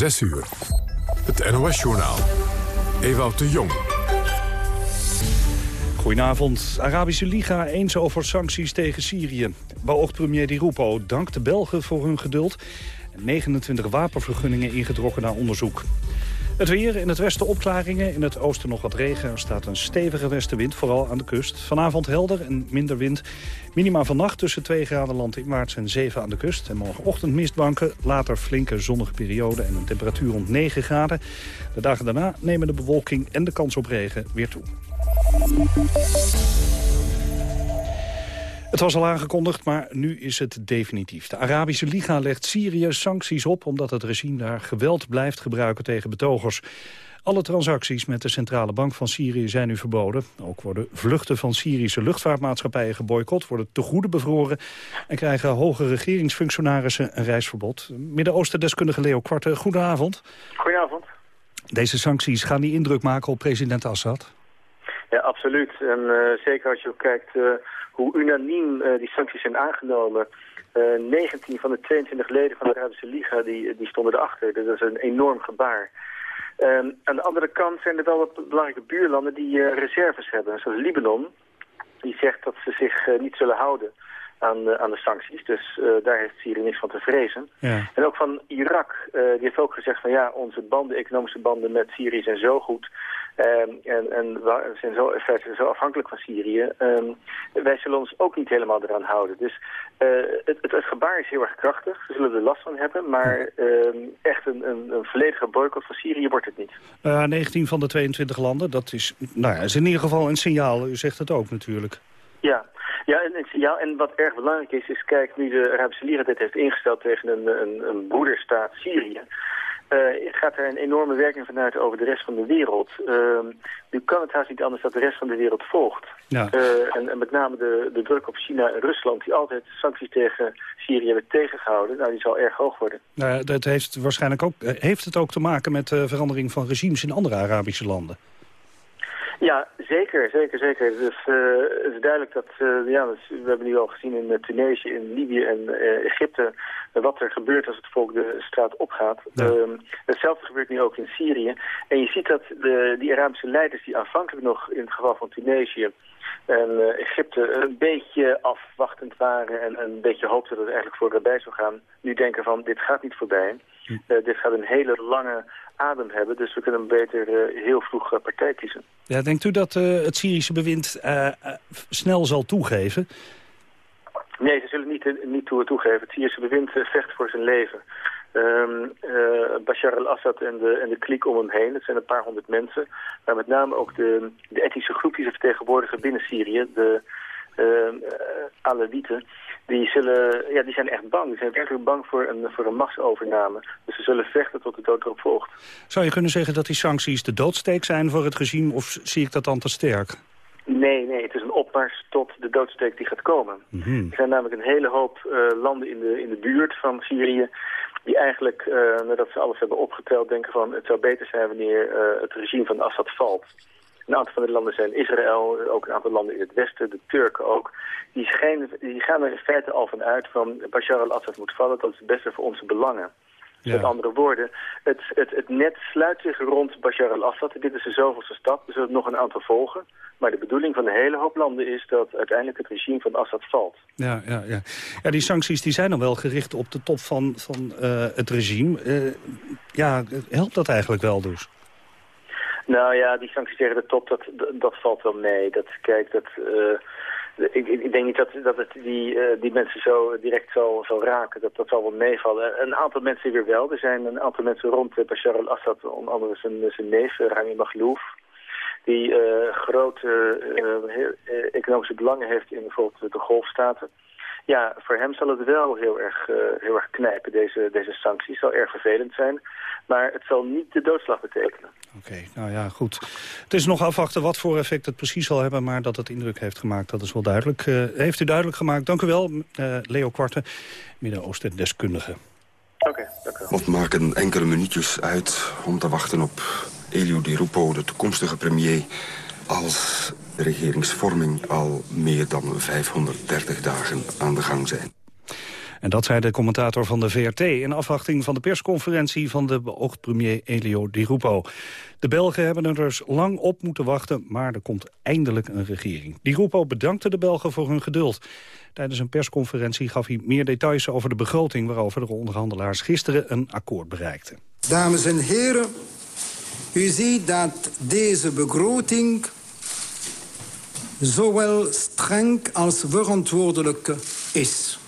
6 uur. Het NOS-journaal. Ewout de Jong. Goedenavond. Arabische Liga eens over sancties tegen Syrië. Beoogd premier Di Rupo dankt de Belgen voor hun geduld. 29 wapenvergunningen ingetrokken naar onderzoek. Het weer, in het westen opklaringen, in het oosten nog wat regen. Er staat een stevige westenwind, vooral aan de kust. Vanavond helder en minder wind. Minima vannacht tussen 2 graden landinwaarts en 7 aan de kust. En morgenochtend mistbanken, later flinke zonnige periode en een temperatuur rond 9 graden. De dagen daarna nemen de bewolking en de kans op regen weer toe. Het was al aangekondigd, maar nu is het definitief. De Arabische Liga legt Syrië sancties op... omdat het regime daar geweld blijft gebruiken tegen betogers. Alle transacties met de Centrale Bank van Syrië zijn nu verboden. Ook worden vluchten van Syrische luchtvaartmaatschappijen geboycott... worden tegoeden bevroren en krijgen hoge regeringsfunctionarissen een reisverbod. Midden-Oosten-deskundige Leo Kwarte, goedenavond. Goedenavond. Deze sancties gaan die indruk maken op president Assad? Ja, absoluut. En uh, zeker als je kijkt... Uh hoe unaniem uh, die sancties zijn aangenomen. Uh, eh, 19 van de 22 leden van de Arabische Liga die, die stonden erachter. Dat is een enorm gebaar. Um, aan de andere kant zijn er wel wat belangrijke buurlanden die uh, reserves hebben. Zoals Libanon, die zegt dat ze zich niet zullen houden aan, aan de sancties. Dus daar heeft Syrië niks van te vrezen. Ja. En ook van Irak, die heeft ook gezegd van ja, onze banden, economische banden met Syrië zijn zo goed Ehm, en, en we zijn zo, zo afhankelijk van Syrië. Um, wij zullen ons ook niet helemaal eraan houden. Dus uh, het, het, het, gebaar is heel erg krachtig. We zullen er last van hebben. Maar uh, echt een, een, een, volledige boycott van Syrië wordt het niet. Uh, 19 van de 22 landen, dat is, nou ja, is in ieder geval een signaal. U zegt het ook natuurlijk. Ja, ja, en, ja, en wat erg belangrijk is, is kijk, nu de Arabische Liga dit heeft ingesteld tegen een, een, een broederstaat Syrië, uh, gaat er een enorme werking vanuit over de rest van de wereld. Uh, nu kan het haast niet anders dat de rest van de wereld volgt. Ja. Uh, en, en, met name de, de druk op China en Rusland, die altijd sancties tegen Syrië hebben tegengehouden, nou, die zal erg hoog worden. Nou, dat heeft, waarschijnlijk ook, eh, heeft het ook te maken met de verandering van regimes in andere Arabische landen? Ja, zeker, zeker, zeker. Dus uh, het is duidelijk dat, uh, ja, dus we hebben nu al gezien in uh, Tunesië, in Libië en Egypte, wat er gebeurt als het volk de straat opgaat. Ja. Ehm, hetzelfde gebeurt nu ook in Syrië. En je ziet dat de, die Arabische leiders die aanvankelijk nog in het geval van Tunesië en Egypte een beetje afwachtend waren en een beetje hoopten dat het eigenlijk voorbij zou gaan, nu denken van dit gaat niet voorbij. Hm. dit gaat een hele lange adem hebben. Dus we kunnen beter uh, heel vroeg uh, partij kiezen. Ja, denkt u dat uh, het Syrische bewind snel zal toegeven? Nee, ze zullen niet, niet toe, toegeven. Het Syrische bewind vecht voor zijn leven. Um, Bashar al-Assad en de, en de kliek om hem heen, dat zijn een paar honderd mensen. Maar met name ook de, de etnische groep die ze vertegenwoordigen binnen Syrië, de Alawieten die, zullen, ja, die zijn echt bang. Die zijn werkelijk bang voor een, voor een machtsovername. Dus ze zullen vechten tot de dood erop volgt. Zou je kunnen zeggen dat die sancties de doodsteek zijn voor het regime... of zie ik dat dan te sterk? Nee, nee, het is een opmars tot de doodsteek die gaat komen. Mhm. Er zijn namelijk een hele hoop uh, landen in de, in de buurt van Syrië... die eigenlijk, uh, nadat ze alles hebben opgeteld, denken van... het zou beter zijn wanneer uh, het regime van Assad valt. Een aantal van de landen zijn Israël, ook een aantal landen in het westen, de Turken ook. Die, schijnen, die gaan er in feite al van uit van Bashar al-Assad moet vallen, dat is het beste voor onze belangen. Ja. Met andere woorden, het, het, het net sluit zich rond Bashar al-Assad. Dit is de zoveelste stap, er zullen nog een aantal volgen. Maar de bedoeling van de hele hoop landen is dat uiteindelijk het regime van Assad valt. Ja, ja, ja. ja die sancties die zijn dan wel gericht op de top van, van uh, het regime. Uh, ja, helpt dat eigenlijk wel dus? Nou ja, die sancties tegen de top, dat, dat, valt wel mee. Dat, kijk, dat, uh, ik, ik, denk niet dat, dat het die, uh, die mensen zo direct zal, zal raken. Dat, dat zal wel meevallen. Een aantal mensen weer wel. Er zijn een aantal mensen rond uh, Bashar al-Assad, onder andere zijn, zijn neef, Rami Maghlouf. Die grote economische belangen heeft in bijvoorbeeld de golfstaten. Ja, voor hem zal het wel heel erg, uh, heel erg knijpen, deze, deze sancties. zal erg vervelend zijn, maar het zal niet de doodslag betekenen. Oké, nou ja, goed. Het is nog afwachten wat voor effect het precies zal hebben... maar dat het indruk heeft gemaakt, dat is wel duidelijk. Uh, heeft u duidelijk gemaakt. Dank u wel, uh, Leo Kwarte, Midden-Oosten deskundige. Oké, okay, dank u wel. Of maken enkele minuutjes uit om te wachten op Elio Di Rupo, de toekomstige premier... als de regeringsvorming al meer dan 530 dagen aan de gang zijn. En dat zei de commentator van de VRT in afwachting van de persconferentie van de beoogd premier Elio Di Rupo. De Belgen hebben er dus lang op moeten wachten, maar er komt eindelijk een regering. Di Rupo bedankte de Belgen voor hun geduld. Tijdens een persconferentie gaf hij meer details over de begroting... waarover de onderhandelaars gisteren een akkoord bereikten. Dames en heren, u ziet dat deze begroting zowel streng als verantwoordelijk is.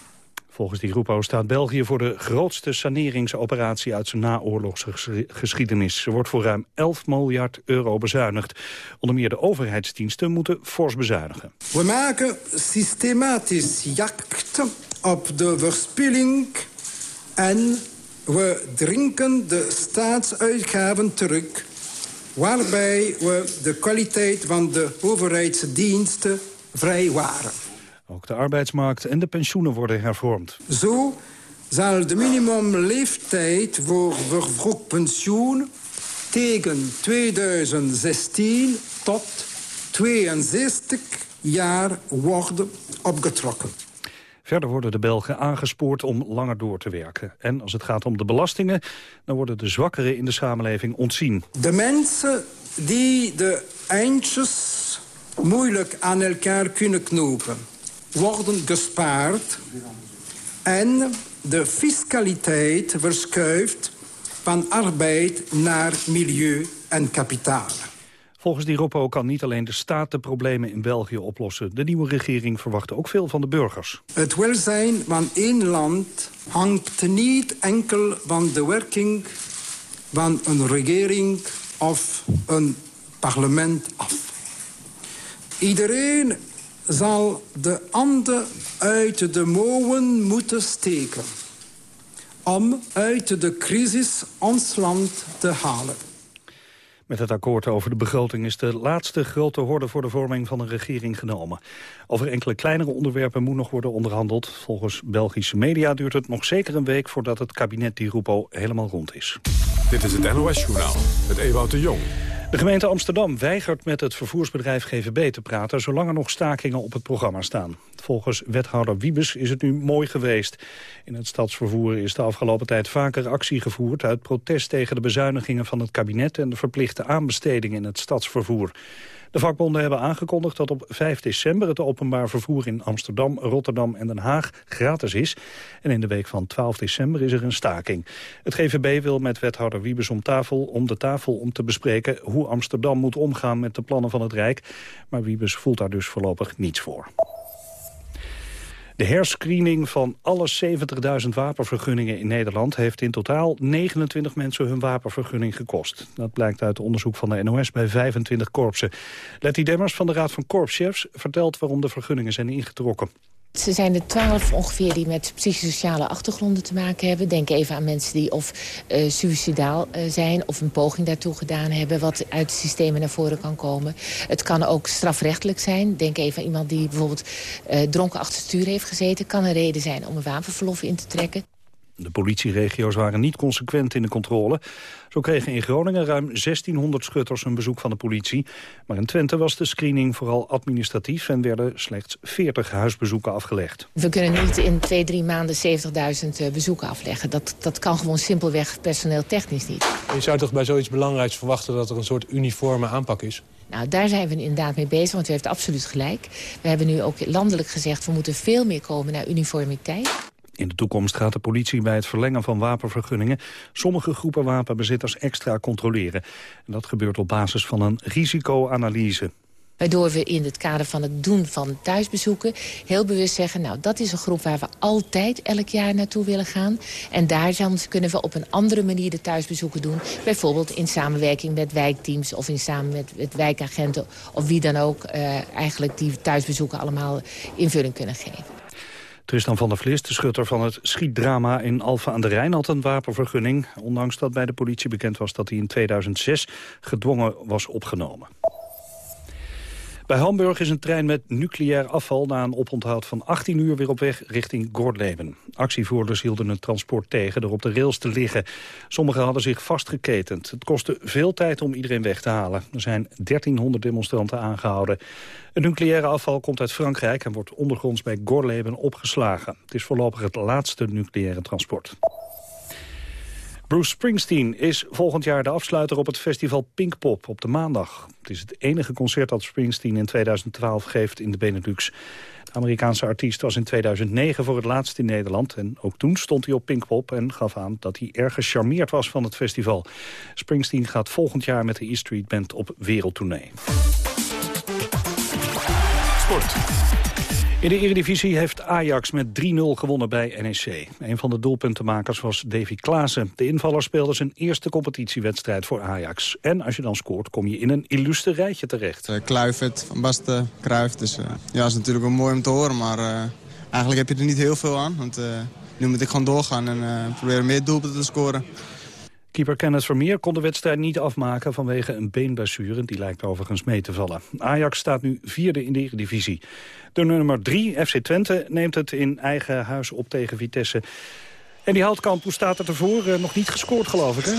Volgens die Rupo staat België voor de grootste saneringsoperatie uit zijn naoorlogsgeschiedenis. Er wordt voor ruim 11 miljard euro bezuinigd. Onder meer de overheidsdiensten moeten fors bezuinigen. We maken systematisch jacht op de verspilling en we drinken de staatsuitgaven terug waarbij we de kwaliteit van de overheidsdiensten vrijwaren. Ook de arbeidsmarkt en de pensioenen worden hervormd. Zo zal de minimumleeftijd voor vervroegd pensioen tegen 2016 tot 62 jaar worden opgetrokken. Verder worden de Belgen aangespoord om langer door te werken. En als het gaat om de belastingen, dan worden de zwakkeren in de samenleving ontzien. De mensen die de eindjes moeilijk aan elkaar kunnen knopen, worden gespaard en de fiscaliteit verschuift van arbeid naar milieu en kapitaal. Volgens die Ropo kan niet alleen de staat de problemen in België oplossen. De nieuwe regering verwacht ook veel van de burgers. Het welzijn van één land hangt niet enkel van de werking van een regering of een parlement af. Iedereen zal de handen uit de mouwen moeten steken... om uit de crisis ons land te halen. Met het akkoord over de begroting is de laatste grote horde voor de vorming van een regering genomen. Over enkele kleinere onderwerpen moet nog worden onderhandeld. Volgens Belgische media duurt het nog zeker een week voordat het kabinet Di Rupo helemaal rond is. Dit is het NOS-journaal met Ewout de Jong. De gemeente Amsterdam weigert met het vervoersbedrijf GVB te praten... zolang er nog stakingen op het programma staan. Volgens wethouder Wiebes is het nu mooi geweest. In het stadsvervoer is de afgelopen tijd vaker actie gevoerd... uit protest tegen de bezuinigingen van het kabinet... en de verplichte aanbestedingen in het stadsvervoer. De vakbonden hebben aangekondigd dat op 5 december het openbaar vervoer in Amsterdam, Rotterdam en Den Haag gratis is. En in de week van 12 december is er een staking. Het GVB wil met wethouder Wiebes om, tafel, om de tafel om te bespreken hoe Amsterdam moet omgaan met de plannen van het Rijk. Maar Wiebes voelt daar dus voorlopig niets voor. De herscreening van alle 70.000 wapenvergunningen in Nederland... heeft in totaal 29 mensen hun wapenvergunning gekost. Dat blijkt uit onderzoek van de NOS bij 25 korpsen. Letty Demmers van de Raad van Korpschefs vertelt waarom de vergunningen zijn ingetrokken. Ze zijn er twaalf ongeveer die met psychosociale achtergronden te maken hebben. Denk even aan mensen die of uh, suicidaal uh, zijn of een poging daartoe gedaan hebben... wat uit de systemen naar voren kan komen. Het kan ook strafrechtelijk zijn. Denk even aan iemand die bijvoorbeeld uh, dronken achter stuur heeft gezeten. Kan een reden zijn om een wapenverlof in te trekken. De politieregio's waren niet consequent in de controle. Zo kregen in Groningen ruim 1600 schutters een bezoek van de politie. Maar in Twente was de screening vooral administratief... en werden slechts 40 huisbezoeken afgelegd. We kunnen niet in twee, drie maanden 70.000 bezoeken afleggen. Dat, dat kan gewoon simpelweg personeel technisch niet. Je zou toch bij zoiets belangrijks verwachten... dat er een soort uniforme aanpak is? Nou, daar zijn we inderdaad mee bezig, want u heeft absoluut gelijk. We hebben nu ook landelijk gezegd... we moeten veel meer komen naar uniformiteit. In de toekomst gaat de politie bij het verlengen van wapenvergunningen... sommige groepen wapenbezitters extra controleren. En dat gebeurt op basis van een risicoanalyse. Waardoor we in het kader van het doen van thuisbezoeken heel bewust zeggen... nou, dat is een groep waar we altijd elk jaar naartoe willen gaan. En daar kunnen we op een andere manier de thuisbezoeken doen. Bijvoorbeeld in samenwerking met wijkteams of in samen met, met wijkagenten... of wie dan ook uh, eigenlijk die thuisbezoeken allemaal invulling kunnen geven. Tristan van der Vlis, de schutter van het schietdrama in Alfa aan de Rijn... had een wapenvergunning, ondanks dat bij de politie bekend was... dat hij in 2006 gedwongen was opgenomen. Bij Hamburg is een trein met nucleair afval na een oponthoud van 18 uur weer op weg richting Gordleben. Actievoerders hielden het transport tegen door op de rails te liggen. Sommigen hadden zich vastgeketend. Het kostte veel tijd om iedereen weg te halen. Er zijn 1300 demonstranten aangehouden. Het nucleaire afval komt uit Frankrijk en wordt ondergronds bij Gorleben opgeslagen. Het is voorlopig het laatste nucleaire transport. Bruce Springsteen is volgend jaar de afsluiter op het festival Pinkpop op de maandag. Het is het enige concert dat Springsteen in 2012 geeft in de Benelux. De Amerikaanse artiest was in 2009 voor het laatst in Nederland. En ook toen stond hij op Pinkpop en gaf aan dat hij erg gecharmeerd was van het festival. Springsteen gaat volgend jaar met de E Street Band op wereldtournee. Sport. In de Eredivisie heeft Ajax met 3-0 gewonnen bij NEC. Een van de doelpuntenmakers was Davy Klaassen. De invaller speelde zijn eerste competitiewedstrijd voor Ajax. En als je dan scoort, kom je in een illustre rijtje terecht. Uh, Kluivert, Van Basten, Kruijf. Dus uh, ja, is natuurlijk wel mooi om te horen. Maar uh, eigenlijk heb je er niet heel veel aan. Want nu moet ik gewoon doorgaan en proberen meer doelpunten te scoren. Keeper Kenneth Vermeer kon de wedstrijd niet afmaken vanwege een beenblessure. Die lijkt overigens mee te vallen. Ajax staat nu vierde in de Eredivisie. De nummer 3, FC Twente, neemt het in eigen huis op tegen Vitesse. En die Houtkamp, hoe staat het ervoor? Uh, nog niet gescoord, geloof ik, hè?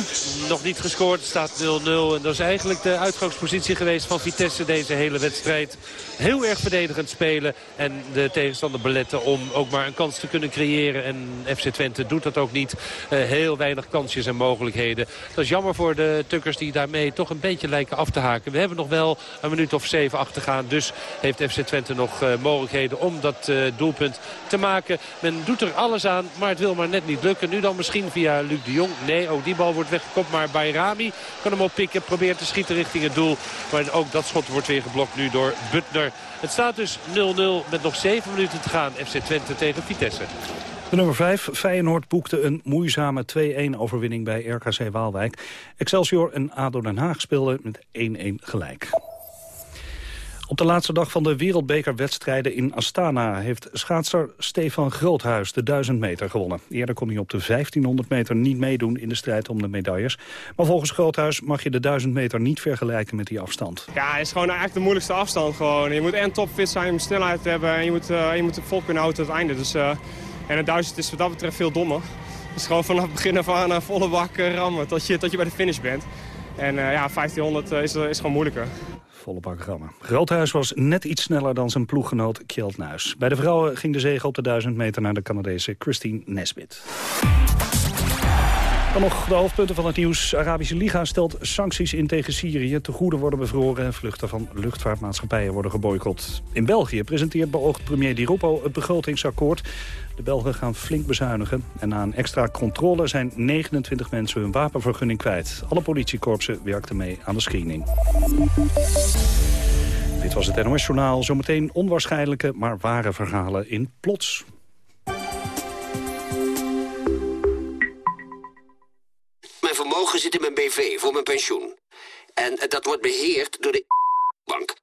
Nog niet gescoord, staat 0-0. En dat is eigenlijk de uitgangspositie geweest van Vitesse deze hele wedstrijd. Heel erg verdedigend spelen en de tegenstander beletten om ook maar een kans te kunnen creëren. En FC Twente doet dat ook niet. Uh, heel weinig kansjes en mogelijkheden. Dat is jammer voor de tukkers die daarmee toch een beetje lijken af te haken. We hebben nog wel een minuut of zeven achtergaan. Dus heeft FC Twente nog uh, mogelijkheden om dat doelpunt te maken. Men doet er alles aan, maar het wil maar net niet niet lukken. Nu dan misschien via Luc de Jong. Nee, ook die bal wordt weggekopt. Maar Bayrami kan hem oppikken. Probeert te schieten richting het doel. Maar ook dat schot wordt weer geblokt nu door Butner. Het staat dus 0-0 met nog 7 minuten te gaan. FC Twente tegen Vitesse. De nummer 5, Feyenoord, boekte een moeizame 2-1 overwinning bij RKC Waalwijk. Excelsior en ADO Den Haag speelden met 1-1 gelijk. Op de laatste dag van de wereldbekerwedstrijden in Astana... heeft schaatser Stefan Groothuis de 1000 meter gewonnen. Eerder kon hij op de 1500 meter niet meedoen in de strijd om de medailles. Maar volgens Groothuis mag je de 1000 meter niet vergelijken met die afstand. Ja, het is gewoon eigenlijk de moeilijkste afstand. Gewoon. Je moet en topfit zijn, je moet snelheid hebben... en je moet, uh, je moet vol kunnen houden tot het einde. Dus, uh, en de 1000 is wat dat betreft veel dommer. Dus gewoon vanaf het begin af aan uh, volle bak rammen tot je, tot je bij de finish bent. En ja, 1500 is, is gewoon moeilijker volle rammen. Groothuis was net iets sneller dan zijn ploeggenoot Kjeld Nuis. Bij de vrouwen ging de zege op de 1000 meter naar de Canadese Christine Nesbit. Dan nog de hoofdpunten van het nieuws. Arabische Liga stelt sancties in tegen Syrië. Te goede worden bevroren en vluchten van luchtvaartmaatschappijen worden geboycott. In België presenteert beoogd premier Di Rupo het begrotingsakkoord. De Belgen gaan flink bezuinigen. En na een extra controle zijn 29 mensen hun wapenvergunning kwijt. Alle politiekorpsen werkten mee aan de screening. Dit was het NOS Journaal. Zometeen onwaarschijnlijke, maar ware verhalen in Plots. Mijn vermogen zit in mijn BV voor mijn pensioen. En dat wordt beheerd door de bank.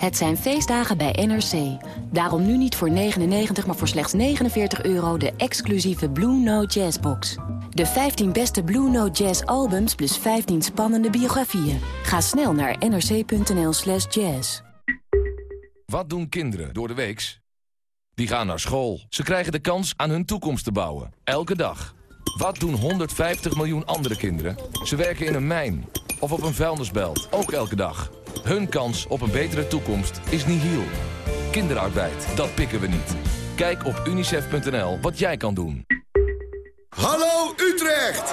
Het zijn feestdagen bij NRC. Daarom nu niet voor 99, maar voor slechts 49 euro de exclusieve Blue Note Jazz box. De 15 beste Blue Note Jazz albums plus 15 spannende biografieën. Ga snel naar nrc.nl slash jazz. Wat doen kinderen door de weeks? Die gaan naar school. Ze krijgen de kans aan hun toekomst te bouwen. Elke dag. Wat doen 150 miljoen andere kinderen? Ze werken in een mijn of op een vuilnisbelt. Ook elke dag. Hun kans op een betere toekomst is nihil. Kinderarbeid, dat pikken we niet. Kijk op unicef.nl wat jij kan doen. Hallo Utrecht!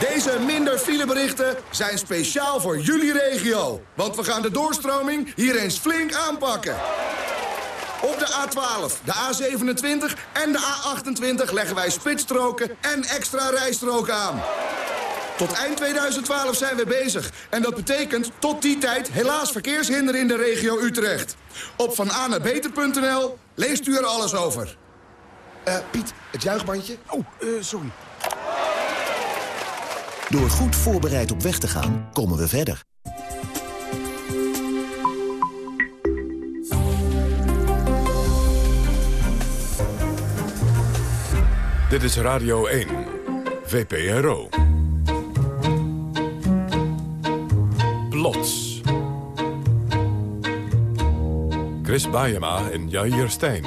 Deze minder fileberichten zijn speciaal voor jullie regio. Want we gaan de doorstroming hier eens flink aanpakken. Op de A12, de A27 en de A28 leggen wij spitsstroken en extra rijstroken aan. Tot eind 2012 zijn we bezig. En dat betekent tot die tijd helaas verkeershinder in de regio Utrecht. Op vananabeter.nl leest u er alles over. Eh, Piet, het juichbandje. Oh, uh, sorry. Door goed voorbereid op weg te gaan, komen we verder. Dit is Radio 1, VPRO. Chris Baiema en Jair Stijn.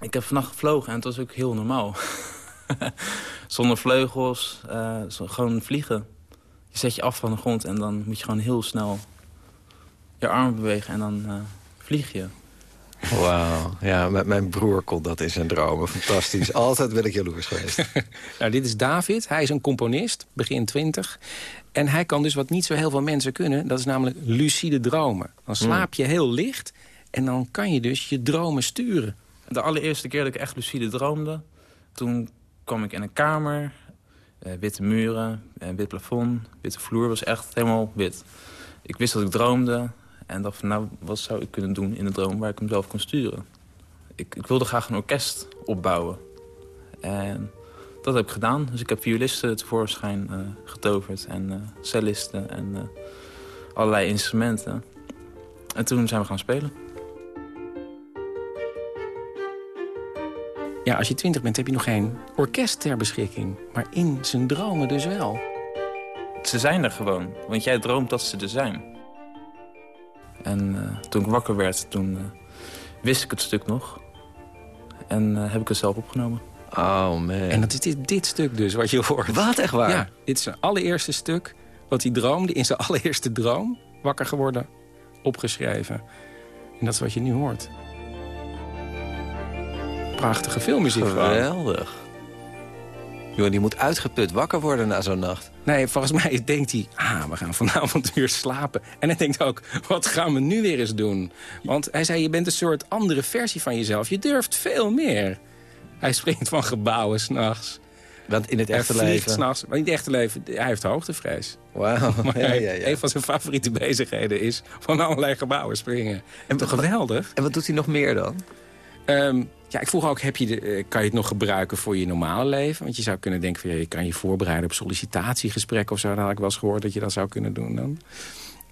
Ik heb vannacht gevlogen en het was ook heel normaal. Zonder vleugels, uh, gewoon vliegen. Je zet je af van de grond en dan moet je gewoon heel snel je armen bewegen en dan uh, vlieg je. Wauw, ja, met mijn broer kon dat in zijn dromen. Fantastisch. Altijd ben ik jaloers geweest. nou, dit is David. Hij is een componist, begin twintig. En hij kan dus wat niet zo heel veel mensen kunnen. Dat is namelijk lucide dromen. Dan slaap je heel licht en dan kan je dus je dromen sturen. De allereerste keer dat ik echt lucide droomde... toen kwam ik in een kamer, uh, witte muren, uh, wit plafond, witte vloer. was echt helemaal wit. Ik wist dat ik droomde en dacht van, nou, wat zou ik kunnen doen in de droom... waar ik hem zelf kon sturen. Ik, ik wilde graag een orkest opbouwen. En dat heb ik gedaan. Dus ik heb violisten tevoorschijn uh, getoverd en cellisten en allerlei instrumenten. En toen zijn we gaan spelen. Ja, als je twintig bent heb je nog geen orkest ter beschikking. Maar in zijn dromen dus wel. Ze zijn er gewoon, want jij droomt dat ze er zijn. En uh, toen ik wakker werd, toen uh, wist ik het stuk nog. En uh, heb ik het zelf opgenomen. Oh man. En dat is dit, dit stuk dus, wat je hoort. Wat, echt waar? Ja, dit is zijn allereerste stuk wat hij droomde. In zijn allereerste droom, wakker geworden, opgeschreven. En dat is wat je nu hoort prachtige filmmuziek. Geweldig. Joh, die moet uitgeput wakker worden na zo'n nacht. Nee, volgens mij denkt hij, ah, we gaan vanavond weer slapen. En hij denkt ook, wat gaan we nu weer eens doen? Want hij zei, je bent een soort andere versie van jezelf. Je durft veel meer. Hij springt van gebouwen s'nachts. Want in het echte leven... s'nachts. Maar in het echte leven, hij heeft hoogtevrees. Wauw. Ja, ja, ja. Een van zijn favoriete bezigheden is van allerlei gebouwen springen. En toch geweldig. En wat doet hij nog meer dan? Um, ja, ik vroeg ook, heb je de, uh, kan je het nog gebruiken voor je normale leven? Want je zou kunnen denken, van, ja, je kan je voorbereiden op sollicitatiegesprekken of zo. Dat had ik wel eens gehoord dat je dat zou kunnen doen dan.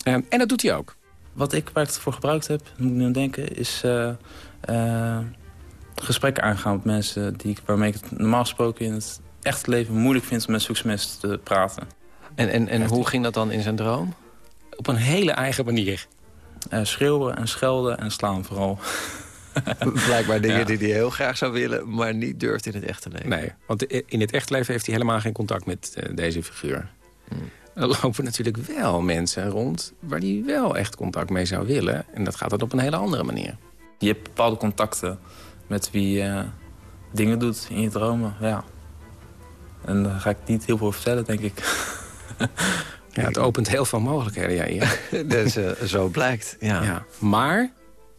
Um, en dat doet hij ook. Wat ik, waar ik het voor gebruikt heb, moet ik nu aan denken, is uh, uh, gesprekken aangaan met mensen die, waarmee ik het normaal gesproken in het echte leven moeilijk vind om met mensen te praten. En, en, en hoe ging dat dan in zijn droom? Op een hele eigen manier. schreeuwen en schelden en slaan vooral. Blijkbaar dingen ja. die hij heel graag zou willen, maar niet durft in het echte leven. Nee, want in het echte leven heeft hij helemaal geen contact met uh, deze figuur. Hmm. Er lopen natuurlijk wel mensen rond waar hij wel echt contact mee zou willen. En dat gaat dan op een hele andere manier. Je hebt bepaalde contacten met wie je uh, dingen doet in je dromen, ja. En daar ga ik niet heel veel vertellen, denk ik. ja, het opent heel veel mogelijkheden, ja. ja. dus, uh, zo blijkt, ja. ja. Maar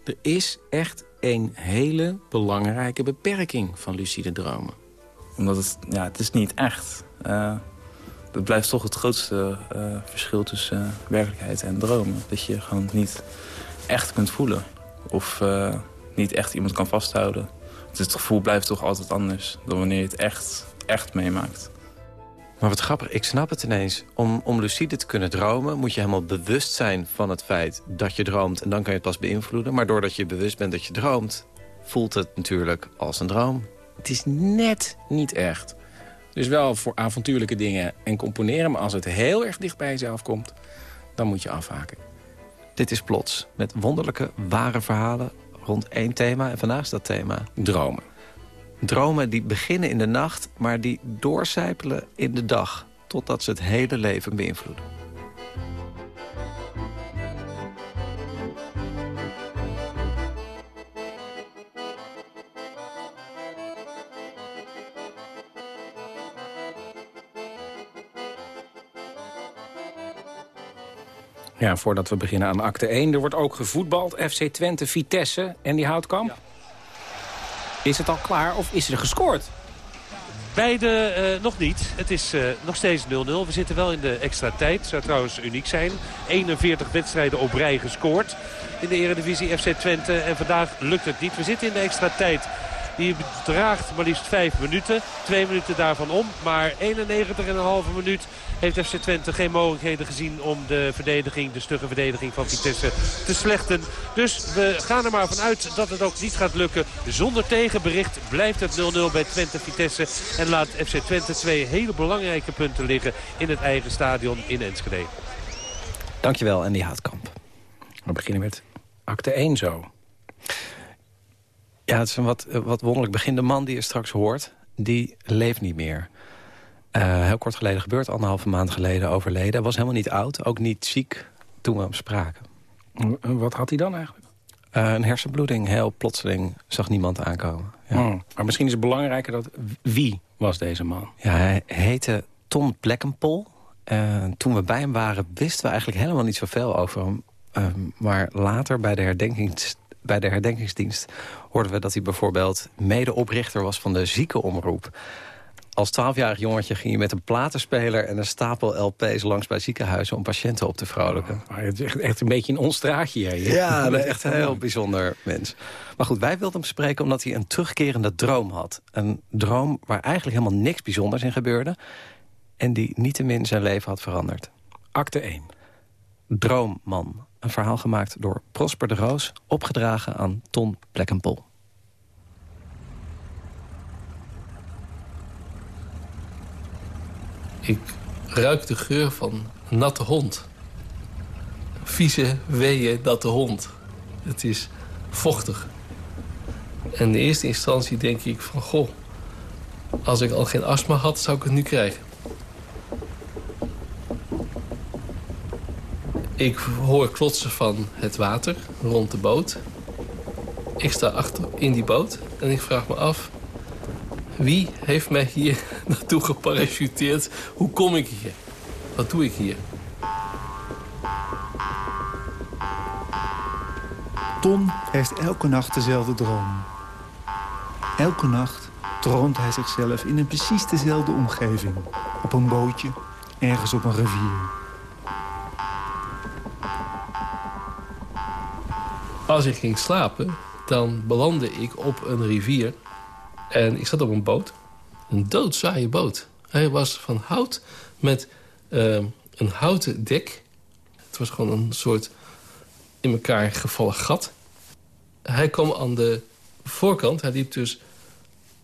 er is echt een hele belangrijke beperking van lucide dromen. Omdat het, ja, het is niet echt. Uh, dat blijft toch het grootste uh, verschil tussen uh, werkelijkheid en dromen. Dat je gewoon niet echt kunt voelen. Of niet echt iemand kan vasthouden. Dus het gevoel blijft toch altijd anders dan wanneer je het echt, echt meemaakt. Maar wat grappig, ik snap het ineens. Om, om lucide te kunnen dromen moet je helemaal bewust zijn van het feit dat je droomt. En dan kan je het pas beïnvloeden. Maar doordat je bewust bent dat je droomt, voelt het natuurlijk als een droom. Het is net niet echt. Dus wel voor avontuurlijke dingen en componeren. Maar als het heel erg dicht bij jezelf komt, dan moet je afhaken. Dit is Plots, met wonderlijke, ware verhalen rond één thema. En vandaag is dat thema... Dromen. Dromen die beginnen in de nacht, maar die doorcijpelen in de dag. Totdat ze het hele leven beïnvloeden. Ja, voordat we beginnen aan acte 1. Er wordt ook gevoetbald. FC Twente, Vitesse en die Houtkamp. Ja. Is het al klaar of is er gescoord? Beide eh, nog niet. Het is eh, nog steeds 0-0. We zitten wel in de extra tijd. Zou trouwens uniek zijn. 41 wedstrijden op rij gescoord in de Eredivisie FC Twente. En vandaag lukt het niet. We zitten in de extra tijd. Die draagt maar liefst 5 minuten. Twee minuten daarvan om. Maar 91,5 minuut heeft FC Twente geen mogelijkheden gezien om de verdediging, de stugge verdediging van Vitesse te slechten. Dus we gaan er maar vanuit dat het ook niet gaat lukken. Zonder tegenbericht blijft het 0-0 bij Twente-Vitesse. En laat FC Twente twee hele belangrijke punten liggen in het eigen stadion in Enschede. Dankjewel, Andy Houtkamp. We beginnen met acte 1 zo. Ja, het is een wat, wat wonderlijk begin. De man die je straks hoort, die leeft niet meer. Uh, heel kort geleden gebeurd, anderhalve maand geleden overleden. Hij was helemaal niet oud, ook niet ziek toen we hem spraken. Wat had hij dan eigenlijk? Uh, een hersenbloeding, heel plotseling, zag niemand aankomen. Ja. Oh, maar misschien is het belangrijker dat... Wie was deze man? Ja, hij heette Ton Plekkenpol. Uh, toen we bij hem waren, wisten we eigenlijk helemaal niet zoveel over hem. maar later bij de herdenkings bij de herdenkingsdienst hoorden we dat hij bijvoorbeeld medeoprichter was van de ziekenomroep. Als twaalfjarig jongetje ging je met een platenspeler en een stapel LP's langs bij ziekenhuizen om patiënten op te vrolijken. Oh, het is echt, echt, een beetje in ons straatje. Hè? Ja, echt een heel bijzonder mens. Maar goed, wij wilden hem spreken omdat hij een terugkerende droom had. Een droom waar eigenlijk helemaal niks bijzonders in gebeurde. En die niettemin zijn leven had veranderd. Acte 1. Droomman. Een verhaal gemaakt door Prosper de Roos, opgedragen aan Ton Plekkenpol. Ik ruik de geur van natte hond. Vieze, weeën, natte hond. Het is vochtig. En in eerste instantie denk ik van... goh, als ik al geen astma had, zou ik het nu krijgen. Ik hoor klotsen van het water rond de boot. Ik sta achter in die boot en ik vraag me af... wie heeft mij hier naartoe geparachuteerd? Hoe kom ik hier? Wat doe ik hier? Ton heeft elke nacht dezelfde droom. Elke nacht droomt hij zichzelf in een precies dezelfde omgeving. Op een bootje, ergens op een rivier. Als ik ging slapen, dan belandde ik op een rivier. En ik zat op een boot. Een doodzaaie boot. Hij was van hout met uh, een houten dek. Het was gewoon een soort in elkaar gevallen gat. Hij kwam aan de voorkant. Hij liep dus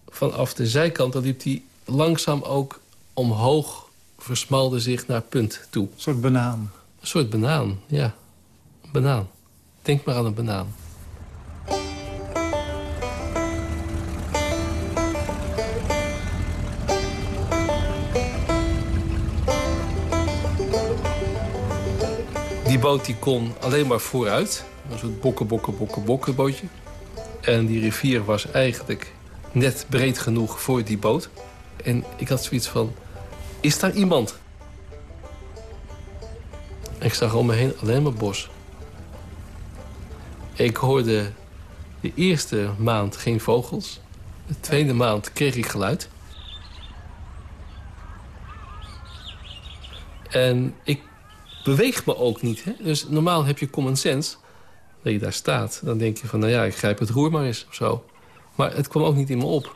vanaf de zijkant. Dan liep hij langzaam ook omhoog. Versmalde zich naar punt toe. Een soort banaan. Een soort banaan, ja. Banaan. Denk maar aan een banaan. Die boot die kon alleen maar vooruit. Een soort bokken, bokken, bokken, bokken bootje. En die rivier was eigenlijk net breed genoeg voor die boot. En ik had zoiets van, is daar iemand? ik zag om me heen alleen maar bos. Ik hoorde de eerste maand geen vogels. De tweede maand kreeg ik geluid. En ik beweeg me ook niet. Hè? Dus normaal heb je common sense. Dat je daar staat. Dan denk je van, nou ja, ik grijp het roer maar eens of zo. Maar het kwam ook niet in me op.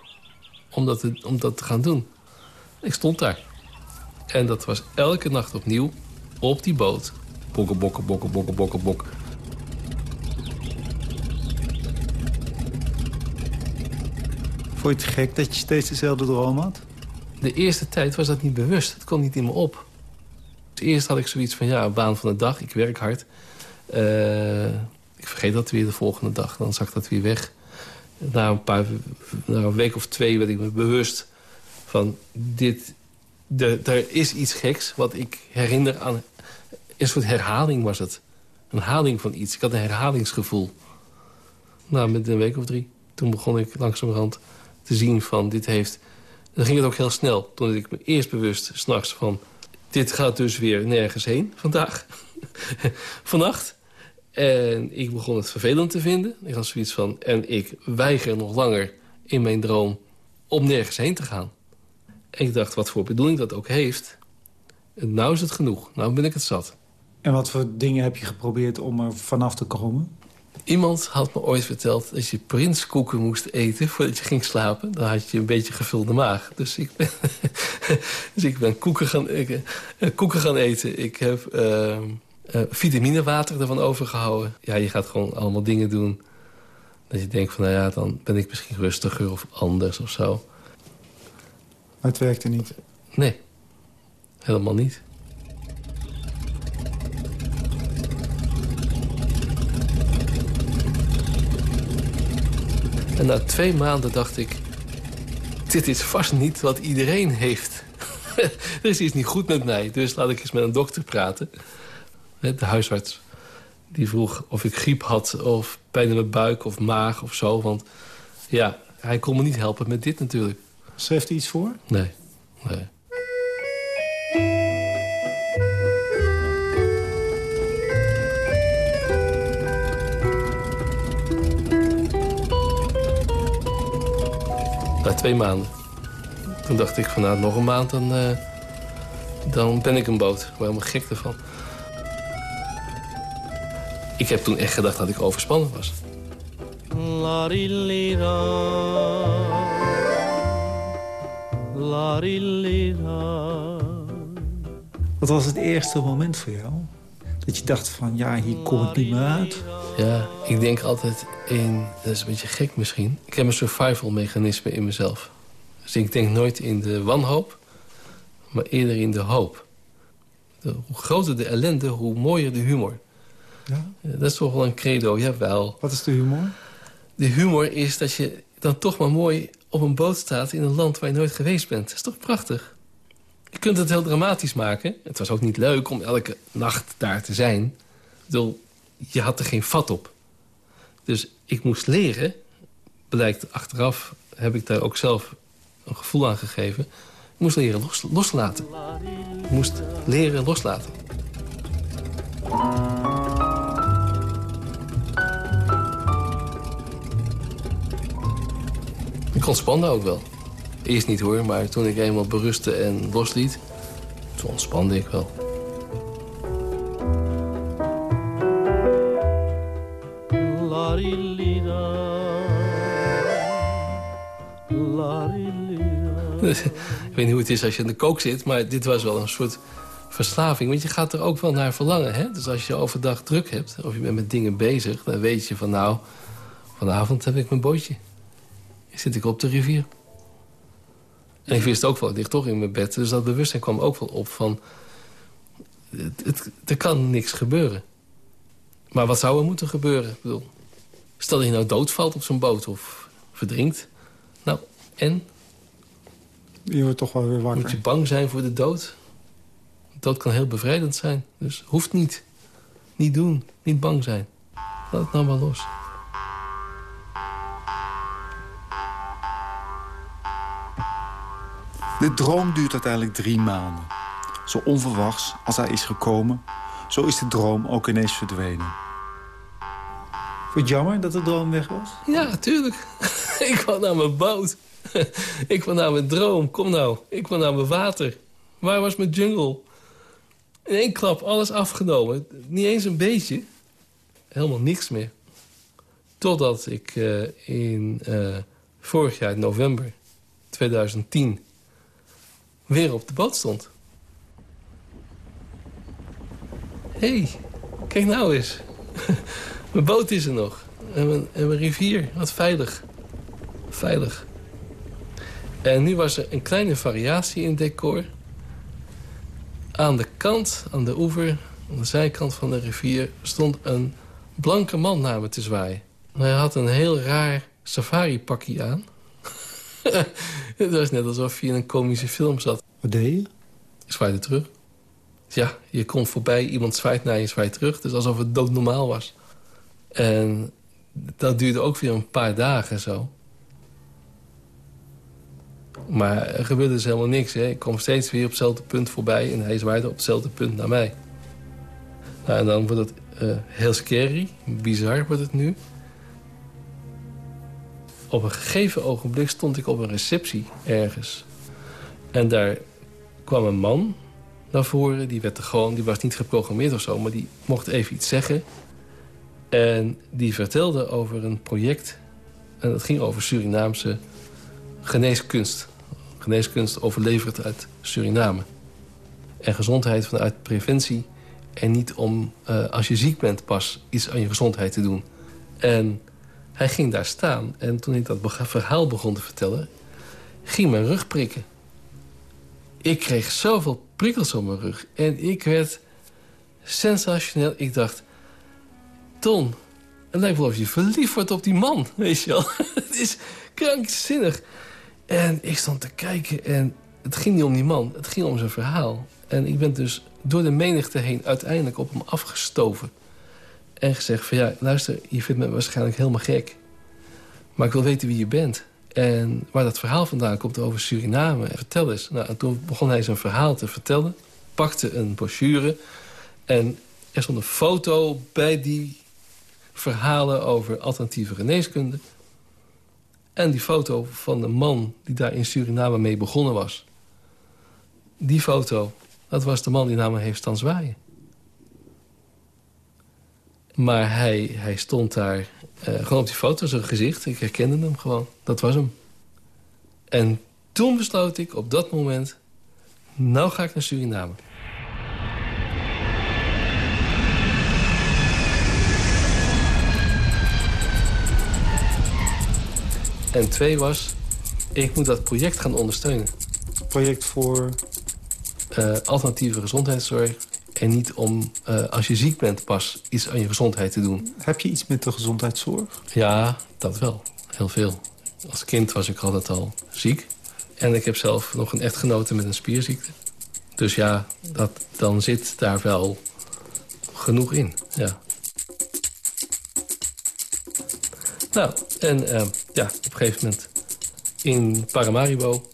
Om dat te, om dat te gaan doen. Ik stond daar. En dat was elke nacht opnieuw op die boot. Bokken, bokken, bokken, bokken, bokken, bokken. Vond je het gek dat je steeds dezelfde droom had? De eerste tijd was dat niet bewust. Het kwam niet in me op. Eerst had ik zoiets van, ja, baan van de dag. Ik werk hard. Uh, ik vergeet dat weer de volgende dag. Dan zag dat weer weg. Na een, paar, na een week of twee werd ik me bewust van... dit, de, er is iets geks wat ik herinner aan... Een soort herhaling was het. Een herhaling van iets. Ik had een herhalingsgevoel. Nou, met een week of drie. Toen begon ik langzamerhand te zien van dit heeft... Dan ging het ook heel snel. Toen ik me eerst bewust s'nachts van... dit gaat dus weer nergens heen vandaag. Vannacht. En ik begon het vervelend te vinden. Ik had zoiets van... en ik weiger nog langer in mijn droom om nergens heen te gaan. En ik dacht, wat voor bedoeling dat ook heeft. Nou is het genoeg. Nou ben ik het zat. En wat voor dingen heb je geprobeerd om er vanaf te komen? Iemand had me ooit verteld dat je prinskoeken moest eten voordat je ging slapen. Dan had je een beetje gevulde maag. Dus ik ben, dus ik ben koeken, gaan, ik, uh, koeken gaan eten. Ik heb uh, uh, vitaminewater ervan overgehouden. Ja, je gaat gewoon allemaal dingen doen. Dat je denkt van, nou ja, dan ben ik misschien rustiger of anders of zo. Maar het werkte niet? Nee, helemaal niet. En na twee maanden dacht ik... dit is vast niet wat iedereen heeft. er is iets niet goed met mij, dus laat ik eens met een dokter praten. De huisarts die vroeg of ik griep had of pijn in mijn buik of maag of zo. Want ja, hij kon me niet helpen met dit natuurlijk. Schreef hij iets voor? Nee, nee. Na twee maanden. Toen dacht ik van nou, nog een maand dan, uh, dan ben ik een boot. Ik ben helemaal gek ervan. Ik heb toen echt gedacht dat ik overspannen was. Wat was het eerste moment voor jou? Dat je dacht van, ja, hier kom ik niet meer uit? Ja, ik denk altijd in... Dat is een beetje gek misschien. Ik heb een survival mechanisme in mezelf. Dus ik denk nooit in de wanhoop, maar eerder in de hoop. De, hoe groter de ellende, hoe mooier de humor. Ja? Dat is toch wel een credo, jawel. Wat is de humor? De humor is dat je dan toch maar mooi op een boot staat... in een land waar je nooit geweest bent. Dat is toch prachtig? Je kunt het heel dramatisch maken. Het was ook niet leuk om elke nacht daar te zijn. Ik bedoel, je had er geen vat op. Dus ik moest leren. Blijkt achteraf, heb ik daar ook zelf een gevoel aan gegeven. Ik moest leren los, loslaten. Ik moest leren loslaten. Ik ontspande ook wel. Eerst niet hoor, maar toen ik eenmaal berustte en losliet... toen ontspande ik wel. ik weet niet hoe het is als je in de kook zit... maar dit was wel een soort verslaving. Want je gaat er ook wel naar verlangen. Hè? Dus als je overdag druk hebt of je bent met dingen bezig... dan weet je van nou, vanavond heb ik mijn bootje. Zit ik op de rivier. En ik wist ook wel, ik lig toch in mijn bed. Dus dat bewustzijn kwam ook wel op van... Het, het, er kan niks gebeuren. Maar wat zou er moeten gebeuren? Ik bedoel, stel dat je nou doodvalt op zo'n boot of verdrinkt. Nou, en? Je wordt toch wel weer wakker. Moet je bang zijn voor de dood? Dood kan heel bevrijdend zijn. Dus hoeft niet. Niet doen. Niet bang zijn. Laat het nou maar los. De droom duurt uiteindelijk drie maanden. Zo onverwachts als hij is gekomen, zo is de droom ook ineens verdwenen. Vond je het jammer dat de droom weg was? Ja, tuurlijk. ik wou naar mijn boot. ik wou naar mijn droom. Kom nou, ik wou naar mijn water. Waar was mijn jungle? In één klap alles afgenomen. Niet eens een beetje. Helemaal niks meer. Totdat ik uh, in uh, vorig jaar, november 2010 weer op de boot stond. Hé, hey, kijk nou eens. mijn boot is er nog. En mijn, en rivier, wat veilig. Veilig. En nu was er een kleine variatie in decor. Aan de kant, aan de oever, aan de zijkant van de rivier... stond een blanke man naar me te zwaaien. Hij had een heel raar safari-pakje aan. het was net alsof je in een komische film zat. Wat deed je? Je zwaaide terug. Ja, je komt voorbij, iemand zwaait naar je, zwaait terug. Dus alsof het doodnormaal was. En dat duurde ook weer een paar dagen zo. Maar er gebeurde dus helemaal niks. Hè. Ik kwam steeds weer op hetzelfde punt voorbij... en hij zwaaide op hetzelfde punt naar mij. Nou, en dan wordt het uh, heel scary, bizar wordt het nu. Op een gegeven ogenblik stond ik op een receptie ergens. En daar kwam een man naar voren. Die, werd er gewoon, die was niet geprogrammeerd of zo, maar die mocht even iets zeggen. En die vertelde over een project. En dat ging over Surinaamse geneeskunst. Geneeskunst overleverd uit Suriname. En gezondheid vanuit preventie. En niet om, uh, als je ziek bent, pas iets aan je gezondheid te doen. En hij ging daar staan. En toen ik dat verhaal begon te vertellen... ging mijn rug prikken. Ik kreeg zoveel prikkels op mijn rug. En ik werd sensationeel. Ik dacht, Ton, het lijkt wel of je verliefd wordt op die man. Weet je wel. het is krankzinnig. En ik stond te kijken en het ging niet om die man. Het ging om zijn verhaal. En ik ben dus door de menigte heen uiteindelijk op hem afgestoven. En gezegd van ja, luister, je vindt me waarschijnlijk helemaal gek. Maar ik wil weten wie je bent. En waar dat verhaal vandaan komt over Suriname. Vertel eens. Nou, en toen begon hij zijn verhaal te vertellen. Pakte een brochure. En er stond een foto bij die verhalen over alternatieve geneeskunde. En die foto van de man die daar in Suriname mee begonnen was. Die foto, dat was de man die naar me heeft staan zwaaien. Maar hij, hij stond daar uh, gewoon op die foto, zijn gezicht. Ik herkende hem gewoon. Dat was hem. En toen besloot ik op dat moment... nou ga ik naar Suriname. En twee was, ik moet dat project gaan ondersteunen. Project voor? Uh, alternatieve gezondheidszorg. En niet om, uh, als je ziek bent, pas iets aan je gezondheid te doen. Heb je iets met de gezondheidszorg? Ja, dat wel. Heel veel. Als kind was ik altijd al ziek. En ik heb zelf nog een echtgenote met een spierziekte. Dus ja, dat, dan zit daar wel genoeg in. Ja. Nou, en uh, ja, op een gegeven moment in Paramaribo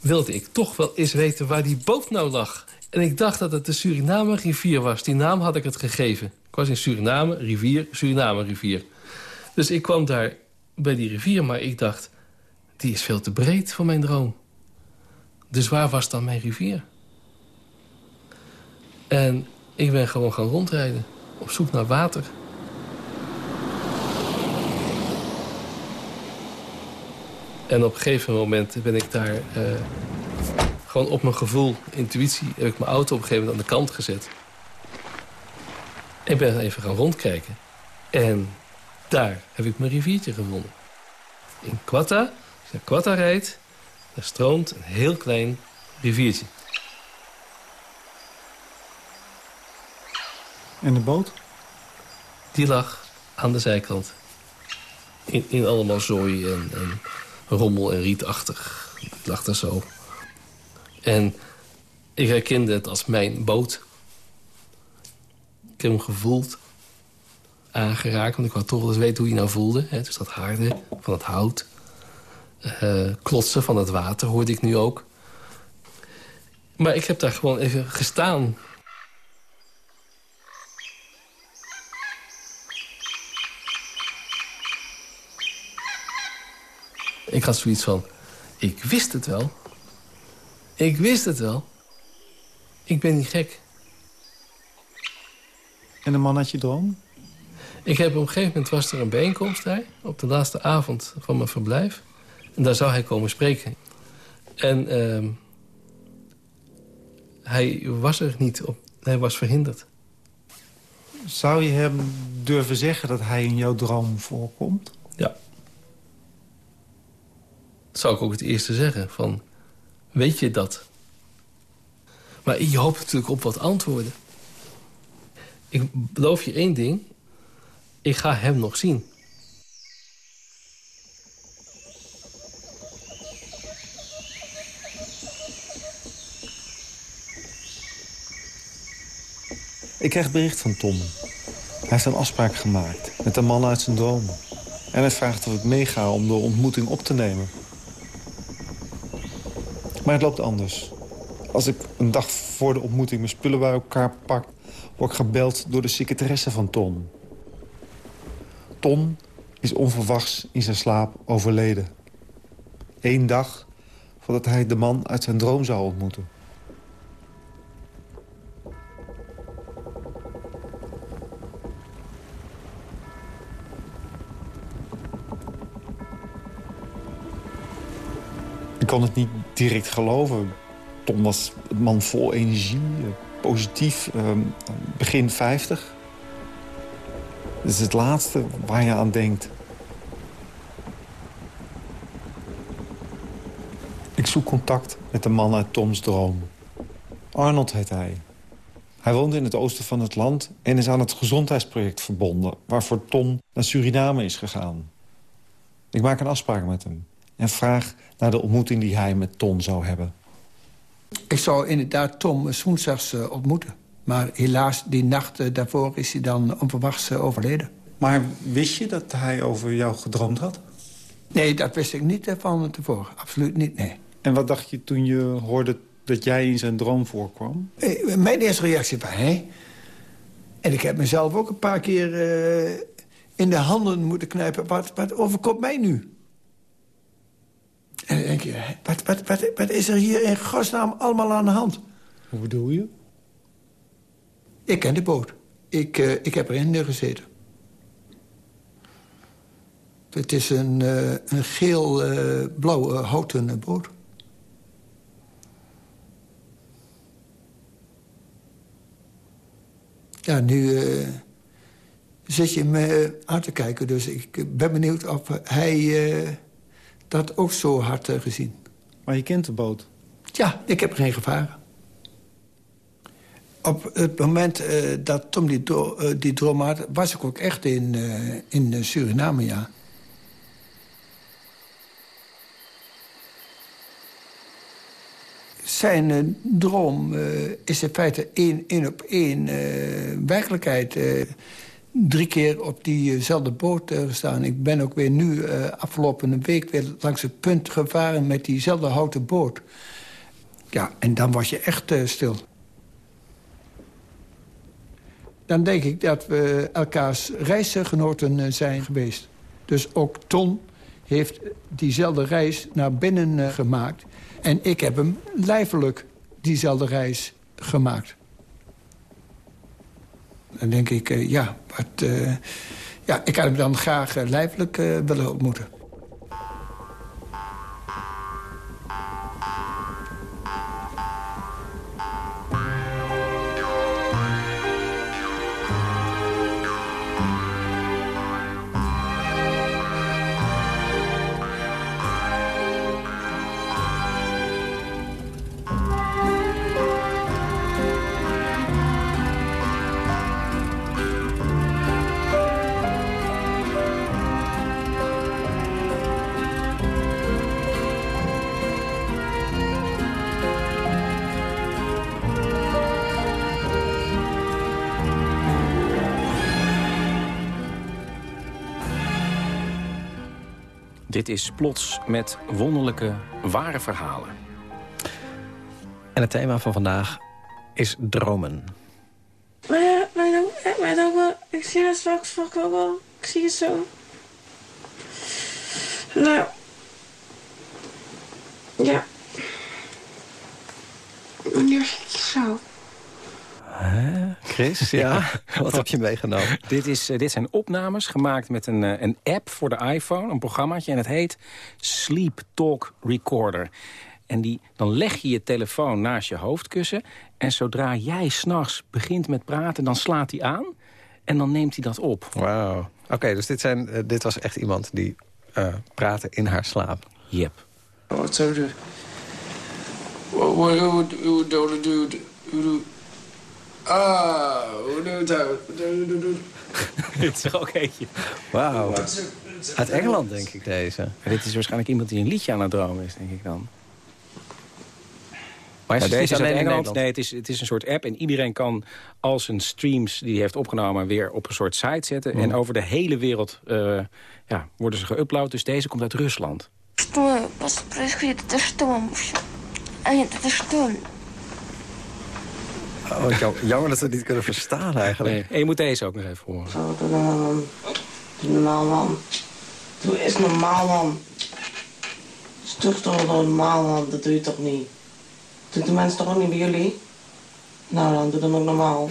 wilde ik toch wel eens weten waar die boot nou lag. En ik dacht dat het de Suriname rivier was. Die naam had ik het gegeven. Ik was in Suriname, rivier, Suriname rivier. Dus ik kwam daar bij die rivier, maar ik dacht... die is veel te breed voor mijn droom. Dus waar was dan mijn rivier? En ik ben gewoon gaan rondrijden. Op zoek naar water. En op een gegeven moment ben ik daar... Uh, gewoon op mijn gevoel, intuïtie... heb ik mijn auto op een gegeven moment aan de kant gezet. Ik ben even gaan rondkijken. En daar heb ik mijn riviertje gevonden. In Quatta, als je naar Quatta rijdt... daar stroomt een heel klein riviertje. En de boot? Die lag aan de zijkant. In, in allemaal zooi en, en rommel en rietachtig. Het lag er zo. En ik herkende het als mijn boot. Ik heb hem gevoeld, aangeraakt, want ik wou toch wel eens weten hoe hij nou voelde. Hè? Dus dat harde van het hout. Uh, klotsen van het water hoorde ik nu ook. Maar ik heb daar gewoon even gestaan. Ik had zoiets van, ik wist het wel. Ik wist het wel. Ik ben niet gek. En de man had je droom? Ik heb op een gegeven moment was er een bijeenkomst daar... op de laatste avond van mijn verblijf. En daar zou hij komen spreken. En uh, hij was er niet op. Hij was verhinderd. Zou je hem durven zeggen dat hij in jouw droom voorkomt? Ja. Dat zou ik ook het eerste zeggen. Van, weet je dat? Maar je hoopt natuurlijk op wat antwoorden. Ik beloof je één ding. Ik ga hem nog zien. Ik krijg bericht van Tom. Hij heeft een afspraak gemaakt met een man uit zijn droom. En hij vraagt of ik meega om de ontmoeting op te nemen. Maar het loopt anders. Als ik een dag voor de ontmoeting mijn spullen bij elkaar pak... word ik gebeld door de secretaresse van Ton. Ton is onverwachts in zijn slaap overleden. Eén dag voordat hij de man uit zijn droom zou ontmoeten. Ik kon het niet direct geloven. Tom was een man vol energie, eh, positief, eh, begin 50. Dat is het laatste waar je aan denkt. Ik zoek contact met de man uit Toms droom. Arnold heet hij. Hij woont in het oosten van het land en is aan het gezondheidsproject verbonden... waarvoor Tom naar Suriname is gegaan. Ik maak een afspraak met hem en vraag naar de ontmoeting die hij met Ton zou hebben. Ik zou inderdaad Tom woensdags uh, ontmoeten. Maar helaas, die nacht uh, daarvoor is hij dan onverwachts uh, overleden. Maar wist je dat hij over jou gedroomd had? Nee, dat wist ik niet van tevoren. Absoluut niet, nee. En wat dacht je toen je hoorde dat jij in zijn droom voorkwam? Mijn eerste reactie was, hé? En ik heb mezelf ook een paar keer in de handen moeten knijpen. Wat, wat overkomt mij nu? En dan denk je, wat, wat, wat, wat is er hier in godsnaam allemaal aan de hand? Hoe bedoel je? Ik ken de boot. Ik, uh, ik heb erin gezeten. Het is een, uh, een geel-blauwe uh, houten boot. Ja, nu zit je me aan te kijken. Dus ik ben benieuwd of hij dat ook zo hard uh, gezien. Maar je kent de boot? Ja, ik heb geen gevaren. Op het moment uh, dat Tom die, uh, die droom had... was ik ook echt in, in Suriname, ja. Zijn droom is in feite één, één op één werkelijkheid drie keer op diezelfde boot gestaan. Ik ben ook weer nu uh, afgelopen week weer langs het punt gevaren... met diezelfde houten boot. Ja, en dan was je echt uh, stil. Dan denk ik dat we elkaars reisgenoten zijn geweest. Dus ook Ton heeft diezelfde reis naar binnen gemaakt. En ik heb hem lijfelijk diezelfde reis gemaakt. Dan denk ik, uh, ja, wat, uh, ja, ik had hem dan graag uh, lijfelijk willen ontmoeten. Dit is Plots met wonderlijke, ware verhalen. En het thema van vandaag is dromen. Maar ja, maar dan, maar dan, ik zie het straks wel wel. Ik zie het zo. Nou. Ja. Wanneer zie ik zo? Chris, ja. Wat heb je meegenomen? Dit, is, uh, dit zijn opnames gemaakt met een, uh, een app voor de iPhone, een programmaatje. En het heet Sleep Talk Recorder. En die, dan leg je je telefoon naast je hoofdkussen. En zodra jij s'nachts begint met praten, dan slaat hij aan. En dan neemt hij dat op. Wauw. Oké, okay, dus dit, zijn, uh, dit was echt iemand die praatte in haar slaap. Yep. Wat zou de... Wat zou de... Ah, hoe doet dat? Dit is er ook eentje. Wauw. Uit Engeland, denk ik, deze. Maar dit is waarschijnlijk iemand die een liedje aan het dromen is, denk ik dan. Maar is ja, deze is alleen in Engeland? Nederland? Nee, het is, het is een soort app en iedereen kan al zijn streams die hij heeft opgenomen weer op een soort site zetten. Hmm. En over de hele wereld uh, ja, worden ze geüpload. Dus deze komt uit Rusland. Что? Что происходит? Это что, мамуша? А нет, это что? Oh, jam- jammer dat we het niet kunnen verstaan eigenlijk. Nee. En je moet deze ook nog even horen. Zo, doe normaal, man. Doe normaal, man. Doe eens normaal, man. toch toch normaal, man. Dat doe je toch niet? Doet de mensen toch ook niet bij jullie? Nou, dan doe dan ook normaal.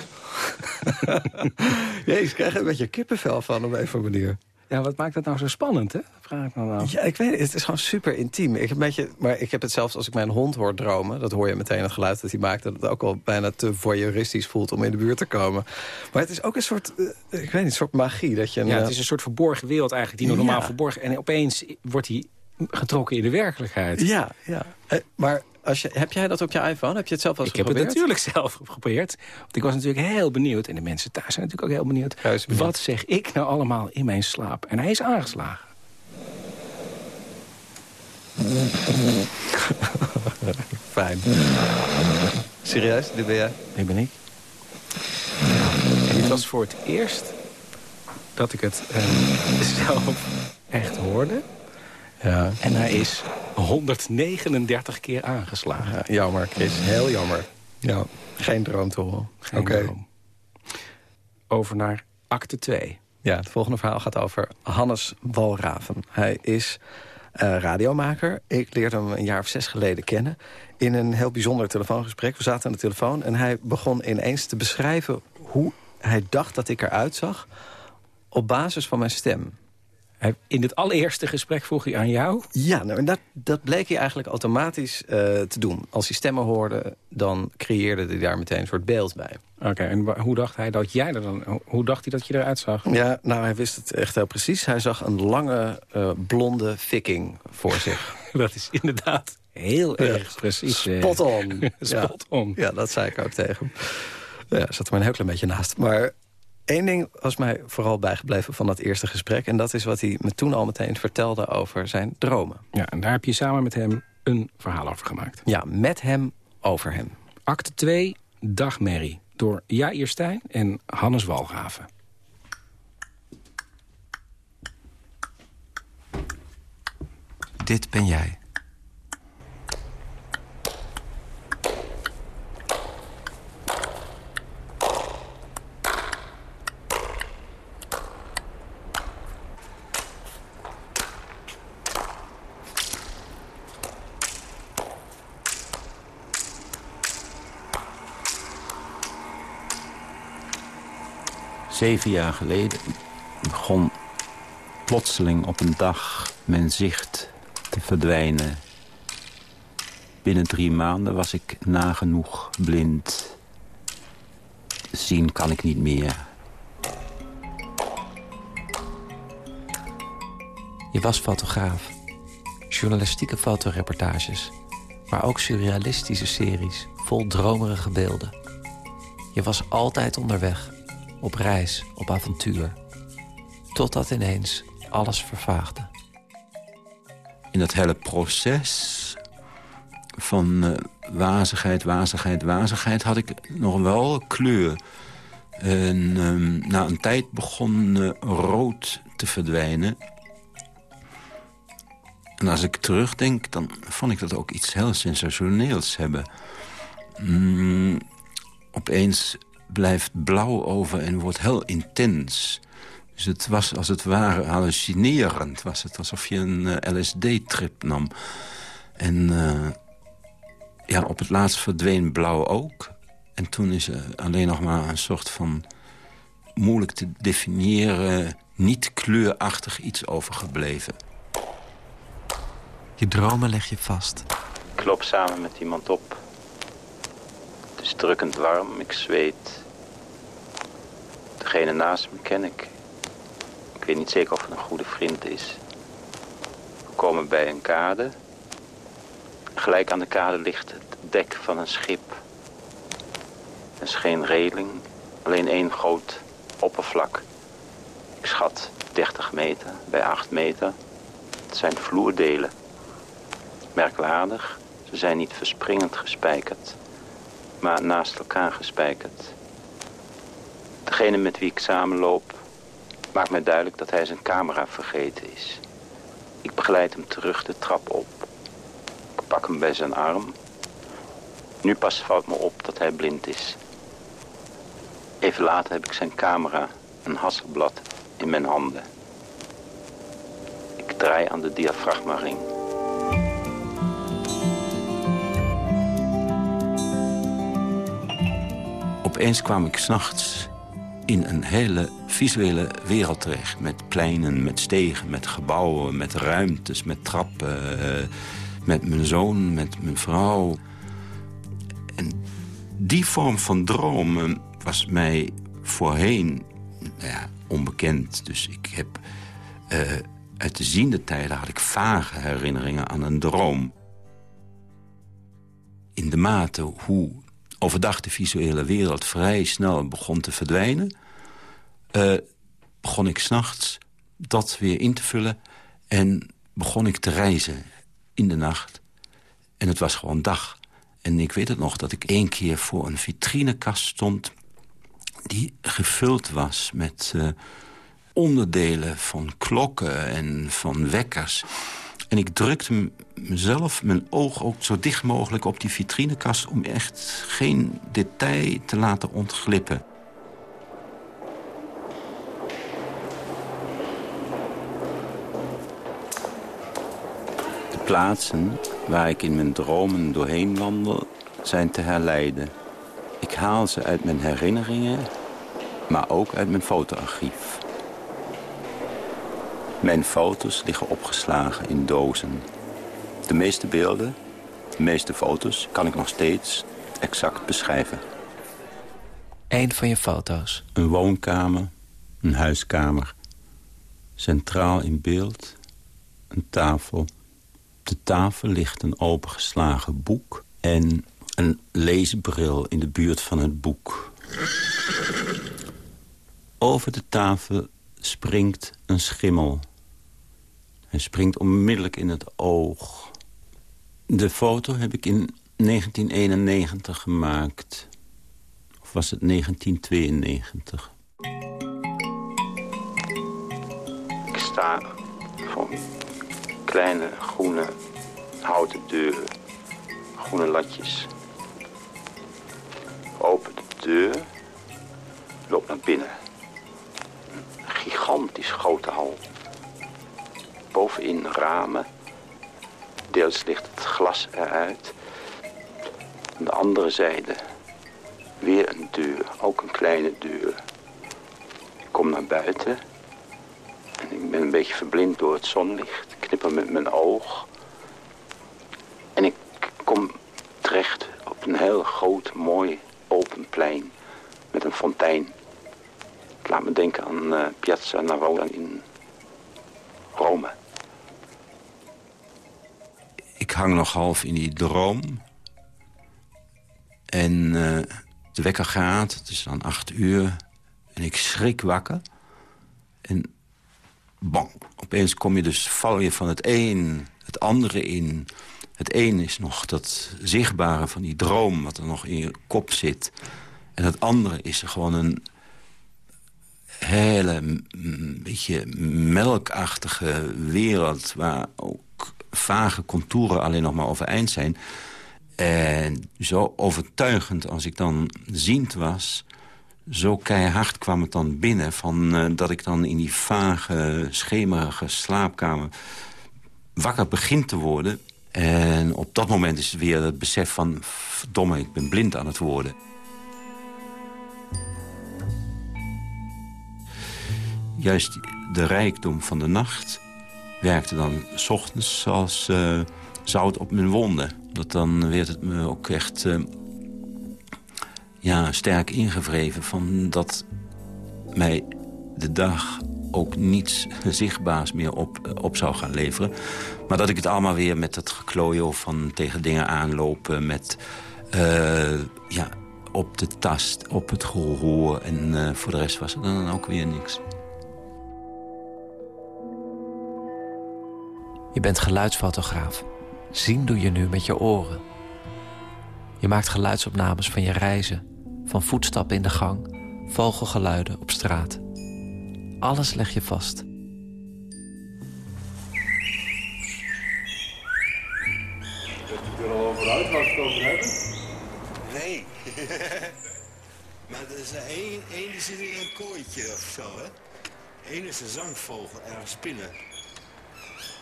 Jezus, ik krijg er een beetje kippenvel van op een of andere manier. Ja, wat maakt dat nou zo spannend, hè? Vraag ik me nou af. Ja, ik weet het. Het is gewoon super intiem. Ik heb een beetje, maar ik heb het zelfs als ik mijn hond hoor dromen. Dat hoor je meteen het geluid dat hij maakt. Dat het ook al bijna te voyeuristisch voelt om in de buurt te komen. Maar het is ook een soort, eh, ik weet niet, een soort magie. Dat je een, Ja, het is een soort verborgen wereld eigenlijk, die nog normaal Ja. verborgen... En opeens wordt hij getrokken in de werkelijkheid. Ja, ja. Eh, maar als je, heb jij dat op je iPhone? Heb je het zelf wel eens Ik heb het geprobeerd? natuurlijk zelf geprobeerd. Want ik was natuurlijk heel benieuwd. En de mensen thuis zijn natuurlijk ook heel benieuwd. benieuwd. Wat zeg ik nou allemaal in mijn slaap? En hij is aangeslagen. Fijn. Serieus? Dit ben jij? Dit ben ik. En dit was voor het eerst dat ik het eh, zelf echt hoorde. Ja. En hij is 139 keer aangeslagen. Ja, jammer, Chris. Heel jammer. Ja, geen droom te horen. Geen Oké. droom. Over naar acte 2. Ja, het volgende verhaal gaat over Hannes Walraven. Hij is eh, radiomaker. Ik leerde hem een jaar of zes geleden kennen. In een heel bijzonder telefoongesprek. We zaten aan de telefoon en hij begon ineens te beschrijven... hoe hij dacht dat ik eruit zag op basis van mijn stem. Hij- In het allereerste gesprek vroeg hij aan jou... Ja, nou, en dat, dat bleek hij eigenlijk automatisch eh, te doen. Als hij stemmen hoorde, dan creëerde hij daar meteen een soort beeld bij. Oké, en hoe dacht hij dat jij er dan... ho- Hoe dacht hij dat je eruit zag? Ja, nou, hij wist het echt heel precies. Hij zag een lange, eh, blonde viking voor zich. Dat is inderdaad heel erg precies. eh. Spot on. Spot on. Ja, dat zei ik ook tegen hem. Ja, zat er maar een heel klein beetje naast. Maar één ding was mij vooral bijgebleven van dat eerste gesprek. En dat is wat hij me toen al meteen vertelde over zijn dromen. Ja, en daar heb je samen met hem een verhaal over gemaakt. Ja, met hem, over hem. Acte 2, Dagmerrie. Door Jair Stijn en Hannes Walraven. Dit ben jij. Zeven jaar geleden begon plotseling op een dag mijn zicht te verdwijnen. Binnen drie maanden was ik nagenoeg blind. Zien kan ik niet meer. Je was fotograaf. Journalistieke fotoreportages. Maar ook surrealistische series vol dromerige beelden. Je was altijd onderweg. Op reis, op avontuur. Totdat ineens alles vervaagde. In dat hele proces van eh, wazigheid, wazigheid, wazigheid... had ik nog wel kleur. En ehm, na een tijd begon eh, rood te verdwijnen. En als ik terugdenk, dan vond ik dat ook iets heel sensationeels hebben. Mm, opeens blijft blauw over en wordt heel intens. Dus het was als het ware hallucinerend. Was het alsof je een eh, LSD-trip nam. En eh, ja, op het laatst verdween blauw ook. En toen is er alleen nog maar een soort van moeilijk te definiëren... niet kleurachtig iets overgebleven. Je dromen leg je vast. Ik loop samen met iemand op. Het is drukkend warm, ik zweet. Degene naast me ken ik. Ik weet niet zeker of het een goede vriend is. We komen bij een kade. Gelijk aan de kade ligt het dek van een schip. Er is geen reling, alleen één groot oppervlak. Ik schat 30 meter bij 8 meter. Het zijn vloerdelen. Merkwaardig, ze zijn niet verspringend gespijkerd, maar naast elkaar gespijkerd. Degene met wie ik samenloop maakt mij duidelijk dat hij zijn camera vergeten is. Ik begeleid hem terug de trap op. Ik pak hem bij zijn arm. Nu pas valt me op dat hij blind is. Even later heb ik zijn camera, een hasselblad, in mijn handen. Ik draai aan de diafragmaring. Opeens kwam ik s'nachts in een hele visuele wereld terecht. Met pleinen, met stegen, met gebouwen, met ruimtes, met trappen. eh, met mijn zoon, met mijn vrouw. En die vorm van dromen was mij voorheen nou ja, onbekend. Dus ik heb... eh, uit de ziende tijden had ik vage herinneringen aan een droom. In de mate hoe overdag de visuele wereld vrij snel begon te verdwijnen... eh, begon ik s'nachts dat weer in te vullen... en begon ik te reizen in de nacht. En het was gewoon dag. En ik weet het nog dat ik één keer voor een vitrinekast stond... die gevuld was met eh, onderdelen van klokken en van wekkers. En ik drukte mezelf, mijn oog ook zo dicht mogelijk op die vitrinekast... om echt geen detail te laten ontglippen. De plaatsen waar ik in mijn dromen doorheen wandel zijn te herleiden. Ik haal ze uit mijn herinneringen, maar ook uit mijn fotoarchief. Mijn foto's liggen opgeslagen in dozen. De meeste beelden, de meeste foto's kan ik nog steeds exact beschrijven. Eén van je foto's. Een woonkamer, een huiskamer. Centraal in beeld, een tafel. Op de tafel ligt een opengeslagen boek... en een leesbril in de buurt van het boek. Over de tafel springt een schimmel. Hij springt onmiddellijk in het oog. De foto heb ik in 1991 gemaakt. Of was het 1992? Ik sta voor kleine groene houten deur. Groene latjes. Open de deur. Loop naar binnen. Gigantisch grote hal. Bovenin ramen. Deels ligt het glas eruit. Aan de andere zijde weer een deur, ook een kleine deur. Ik kom naar buiten en ik ben een beetje verblind door het zonlicht. Ik knipper met mijn oog. En ik kom terecht op een heel groot, mooi, open plein met een fontein. Laat me denken aan eh, Piazza Navona in Rome. Ik hang nog half in die droom. En eh, de wekker gaat, het is dan acht uur. En ik schrik wakker. En bang, opeens kom je dus, val je van het een het andere in. Het een is nog dat zichtbare van die droom wat er nog in je kop zit. En het andere is er gewoon een hele beetje melkachtige wereld... waar ook vage contouren alleen nog maar overeind zijn. En zo overtuigend als ik dan ziend was... zo keihard kwam het dan binnen... Van, eh, dat ik dan in die vage, schemerige slaapkamer wakker begint te worden. En op dat moment is weer het besef van... verdomme, ik ben blind aan het worden. Juist de rijkdom van de nacht werkte dan s ochtends als eh, zout op mijn wonden. Dat dan werd het me ook echt eh, ja, sterk ingevreven van dat mij de dag ook niets zichtbaars meer op, op zou gaan leveren. Maar dat ik het allemaal weer met dat geklooien van tegen dingen aanlopen... met eh, ja, op de tast, op het gehoor. En voor de rest was er dan ook weer niks. Je bent geluidsfotograaf. Zien doe je nu met je oren. Je maakt geluidsopnames van je reizen, van voetstappen in de gang, vogelgeluiden op straat. Alles leg je vast. Dat je er al over uit waar we het over hebben? Nee. maar er is er één, één die zit in een kooitje of zo, hè? Eén is een zangvogel, ergens spinnen.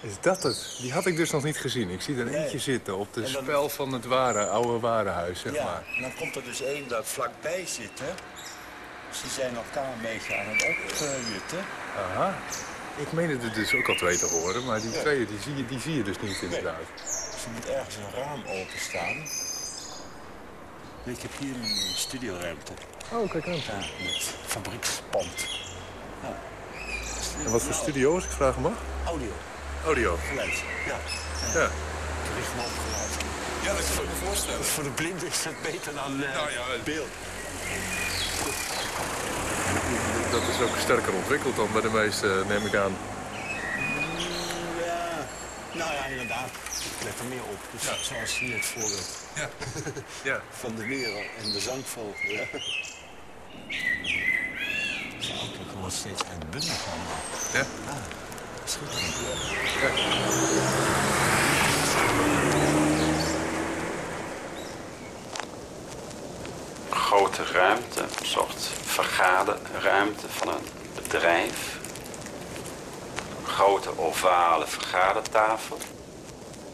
Is dat het? Die had ik dus nog niet gezien. Ik zie er Nee. eentje zitten op de dan- spel van het ware, oude warenhuis, zeg ja, maar. en dan komt er dus één dat vlakbij zit, hè. Ze zijn elkaar een beetje aan het opjutten. Aha. Ik meen het dus ook al twee te horen, maar die Ja. twee die zie, je, die zie je dus niet inderdaad. Dus er moet ergens een raam openstaan. Ik heb hier een studioruimte. Oh, kijk aan. Ja, met fabriekspand. Ja. En wat voor studio's, ik vraag hem af? Audio. Audio. Geluid, ja. Ja. Richt me op geluid. Ja, dat kan ik me voorstellen. Voor de blinden is het beter dan eh, beeld. Dat is ook sterker ontwikkeld dan bij de meeste, neem ik aan. Ja, nou ja, inderdaad. Ik let er meer op. Dus zoals hier het voorbeeld. Ja. ja. Van de merel en de zangvogel. Ja. Het wordt steeds uitbundiger. Ja. Ah. Grote ruimte, een soort vergaderruimte van een bedrijf. Grote ovale vergadertafel.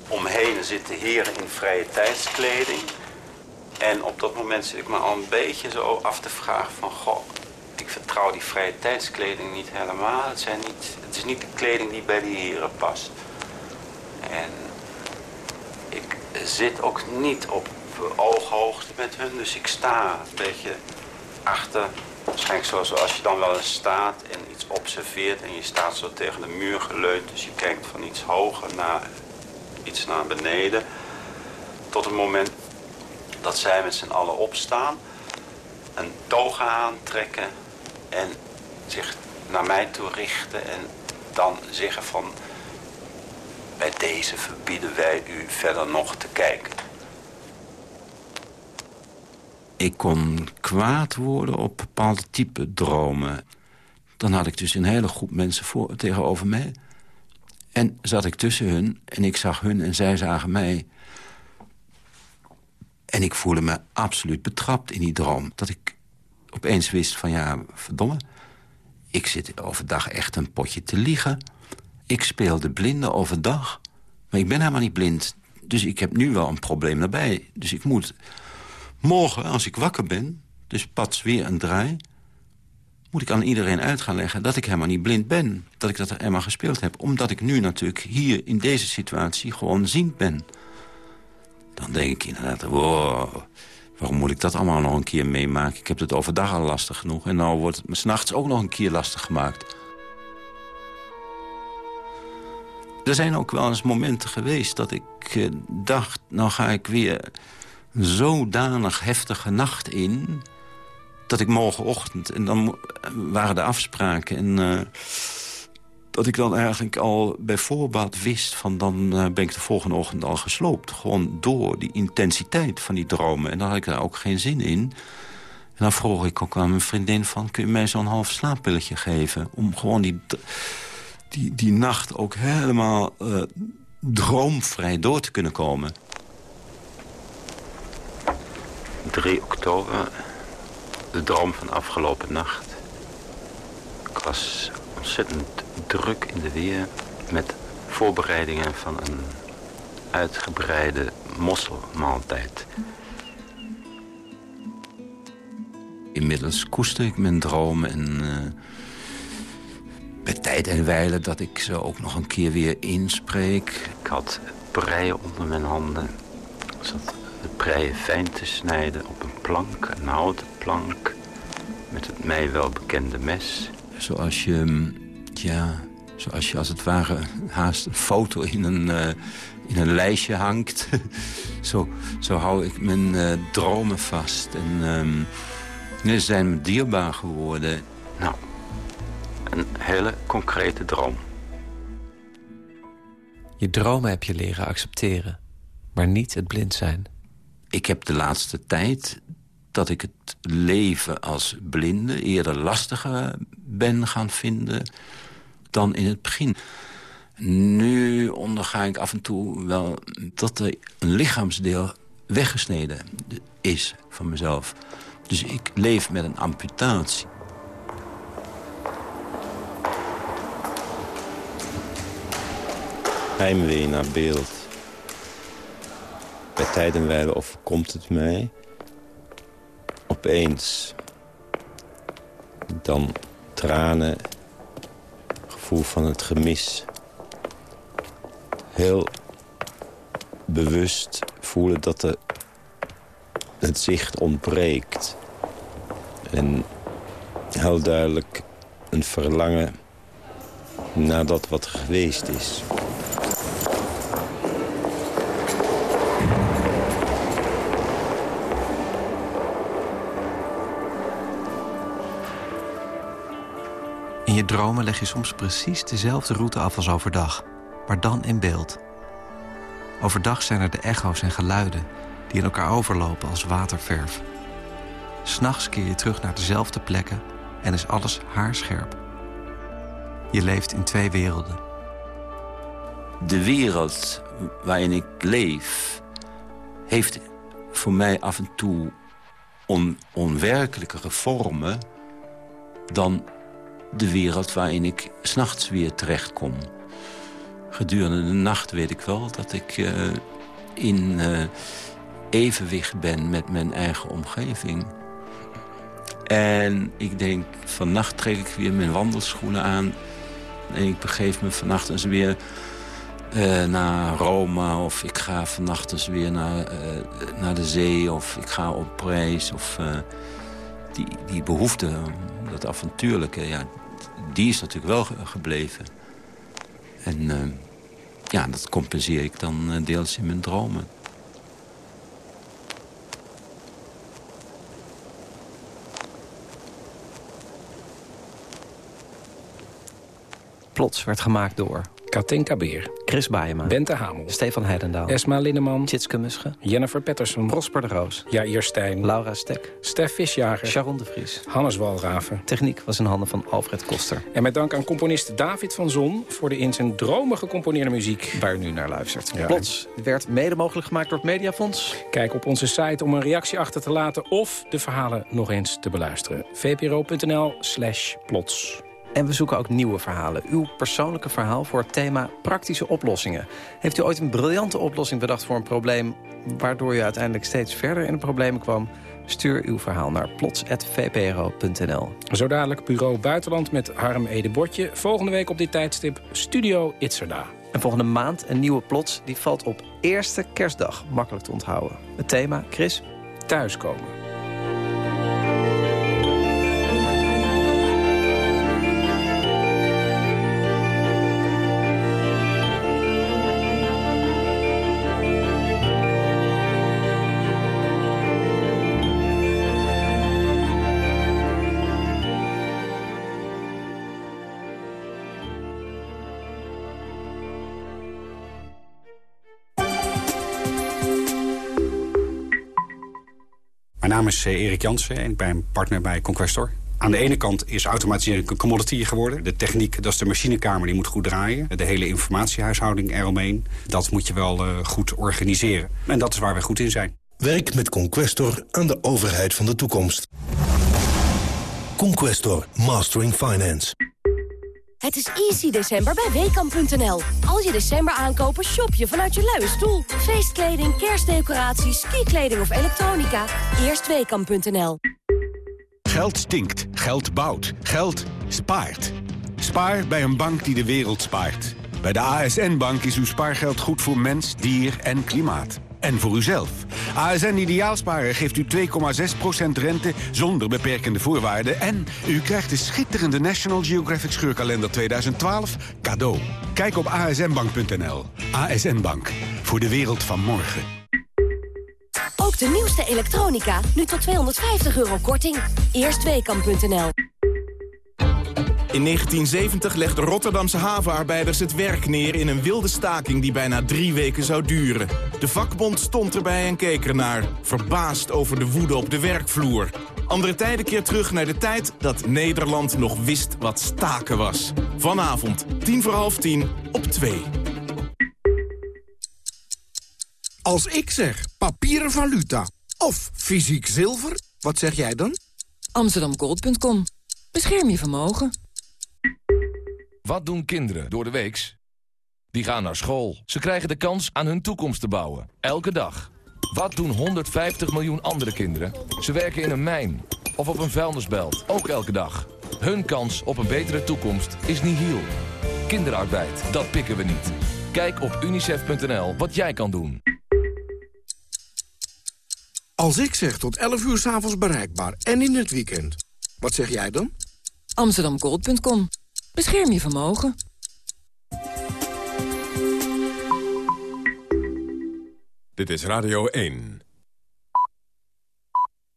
Omheen zitten heren in vrije tijdskleding. En op dat moment zit ik me al een beetje zo af te vragen van... Goh, ik vertrouw die vrije tijdskleding niet helemaal. Het, zijn niet, het is niet de kleding die bij die heren past. En ik zit ook niet op ooghoogte met hun, dus ik sta een beetje achter. Waarschijnlijk zo zoals je dan wel eens staat en iets observeert en je staat zo tegen de muur geleund. Dus je kijkt van iets hoger naar iets naar beneden. Tot het moment dat zij met z'n allen opstaan, een toga aantrekken en zich naar mij toe richten en dan zeggen van bij deze verbieden wij u verder nog te kijken. Ik kon kwaad worden op bepaalde type dromen. Dan had ik dus een hele groep mensen voor, tegenover mij. En zat ik tussen hun en ik zag hun en zij zagen mij. En ik voelde me absoluut betrapt in die droom. Dat ik opeens wist van ja, verdomme. Ik zit overdag echt een potje te liegen. Ik speel de blinde overdag. Maar ik ben helemaal niet blind. Dus ik heb nu wel een probleem erbij. Dus ik moet morgen, als ik wakker ben... dus pats weer een draai... moet ik aan iedereen uit gaan leggen dat ik helemaal niet blind ben. Dat ik dat helemaal gespeeld heb. Omdat ik nu natuurlijk hier in deze situatie gewoon ziend ben. Dan denk ik inderdaad, wow, waarom moet ik dat allemaal nog een keer meemaken? Ik heb het overdag al lastig genoeg. En nou wordt het me s'nachts ook nog een keer lastig gemaakt. Er zijn ook wel eens momenten geweest dat ik eh, dacht... nou ga ik weer zodanig heftige nacht in... dat ik morgenochtend... en dan mo- waren de afspraken... en eh, dat ik dan eigenlijk al bij voorbaat wist... van dan eh, ben ik de volgende ochtend al gesloopt. Gewoon door die intensiteit van die dromen. En dan had ik daar ook geen zin in... En dan vroeg ik ook aan mijn vriendin van... kun je mij zo'n half slaappilletje geven? Om gewoon die, die, die nacht ook helemaal eh, droomvrij door te kunnen komen. 3 oktober, de droom van afgelopen nacht. Ik was ontzettend druk in de weer met voorbereidingen van een uitgebreide mosselmaaltijd. Inmiddels koester ik mijn droom en eh, bij tijd en wijle dat ik ze ook nog een keer weer inspreek. Ik had preien onder mijn handen. Ik zat de preien fijn te snijden op een plank, een houten plank, met het mij wel bekende mes. Zoals je, ja, zoals je als het ware haast een foto in een, eh, in een lijstje hangt. zo, zo hou ik mijn eh, dromen vast. En ehm, ze zijn me dierbaar geworden. Nou, een hele concrete droom. Je dromen heb je leren accepteren, maar niet het blind zijn. Ik heb de laatste tijd dat ik het leven als blinde eerder lastiger ben gaan vinden dan in het begin. Nu onderga ik af en toe wel dat er een lichaamsdeel weggesneden is van mezelf. Dus ik leef met een amputatie. heimwee naar beeld. Bij tijdenwijlen overkomt het mij. Opeens. Dan tranen. Van het gemis. Heel bewust voelen dat de, het zicht ontbreekt. En heel duidelijk een verlangen naar dat wat geweest is. Dromen leg je soms precies dezelfde route af als overdag, maar dan in beeld. Overdag zijn er de echo's en geluiden die in elkaar overlopen als waterverf. S'nachts keer je terug naar dezelfde plekken en is alles haarscherp. Je leeft in twee werelden. De wereld waarin ik leef... heeft voor mij af en toe on, onwerkelijkere vormen... dan de wereld waarin ik s'nachts weer terechtkom. Gedurende de nacht weet ik wel dat ik uh, in uh, evenwicht ben met mijn eigen omgeving. En ik denk, vannacht trek ik weer mijn wandelschoenen aan... en ik begeef me vannacht eens weer uh, naar Rome... of ik ga vannacht eens weer naar, naar de zee... of ik ga op reis. Of, die, die behoefte, dat avontuurlijke... Ja, die is natuurlijk wel gebleven. En uh, ja, dat compenseer ik dan uh, deels in mijn dromen. Plots werd gemaakt door... Katinka Beer. Chris Baaema. Bente Hamel. Stefan Heidendaal. Esma Linneman. Tjitske Musche. Jennifer Patterson. Prosper de Roos. Jair Stijn. Laura Stek. Stef Visjager. Sharon de Vries. Hannes Walraven. Techniek was in handen van Alfred Koster. En met dank aan componist David van Zon... voor de in zijn dromen gecomponeerde muziek. Waar u nu naar luistert. Ja. Plots werd mede mogelijk gemaakt door het Mediafonds. Kijk op onze site om een reactie achter te laten... of de verhalen nog eens te beluisteren. vpro.nl slash plots. En we zoeken ook nieuwe verhalen. Uw persoonlijke verhaal voor het thema praktische oplossingen. Heeft u ooit een briljante oplossing bedacht voor een probleem... waardoor u uiteindelijk steeds verder in de problemen kwam? Stuur uw verhaal naar plots.vpro.nl. Zo dadelijk Bureau Buitenland met Harm Ede Botje. Volgende week op dit tijdstip Studio Itzerda. En volgende maand een nieuwe plots. Die valt op eerste kerstdag. Makkelijk te onthouden. Het thema, Chris? Thuiskomen. Is Erik Jansen en ik ben partner bij Conquestor. Aan de ene kant is automatisering een commodity geworden. De techniek, dat is de machinekamer, die moet goed draaien. De hele informatiehuishouding eromheen, dat moet je wel uh, goed organiseren. En dat is waar we goed in zijn. Werk met Conquestor aan de overheid van de toekomst. Conquestor, Mastering Finance. Het is easy december bij Weekamp.nl. Als je december aankopen, shop je vanuit je luie stoel. Feestkleding, kerstdecoraties, skikleding of elektronica. Eerst Weekamp.nl. Geld stinkt, geld bouwt, geld spaart. Spaar bij een bank die de wereld spaart. Bij de ASN-bank is uw spaargeld goed voor mens, dier en klimaat. En voor uzelf. ASN Ideaalsparen geeft u 2,6% rente zonder beperkende voorwaarden... en u krijgt de schitterende National Geographic Scheurkalender 2012 cadeau. Kijk op asnbank.nl. ASN Bank. Voor de wereld van morgen. Ook de nieuwste elektronica. Nu tot 250 euro korting. Eerstweekam.nl in 1970 legden Rotterdamse havenarbeiders het werk neer in een wilde staking die bijna drie weken zou duren. De vakbond stond erbij en keek ernaar, verbaasd over de woede op de werkvloer. Andere tijden keer terug naar de tijd dat Nederland nog wist wat staken was. Vanavond, tien voor half tien, op twee. Als ik zeg papieren valuta of fysiek zilver, wat zeg jij dan? Amsterdamgold.com. Bescherm je vermogen. Wat doen kinderen door de weeks? Die gaan naar school. Ze krijgen de kans aan hun toekomst te bouwen. Elke dag. Wat doen 150 miljoen andere kinderen? Ze werken in een mijn of op een vuilnisbelt. Ook elke dag. Hun kans op een betere toekomst is nihil. Kinderarbeid, dat pikken we niet. Kijk op unicef.nl wat jij kan doen. Als ik zeg tot 11 uur s'avonds bereikbaar en in het weekend, wat zeg jij dan? Amsterdamgold.com. Bescherm je vermogen. Dit is Radio 1.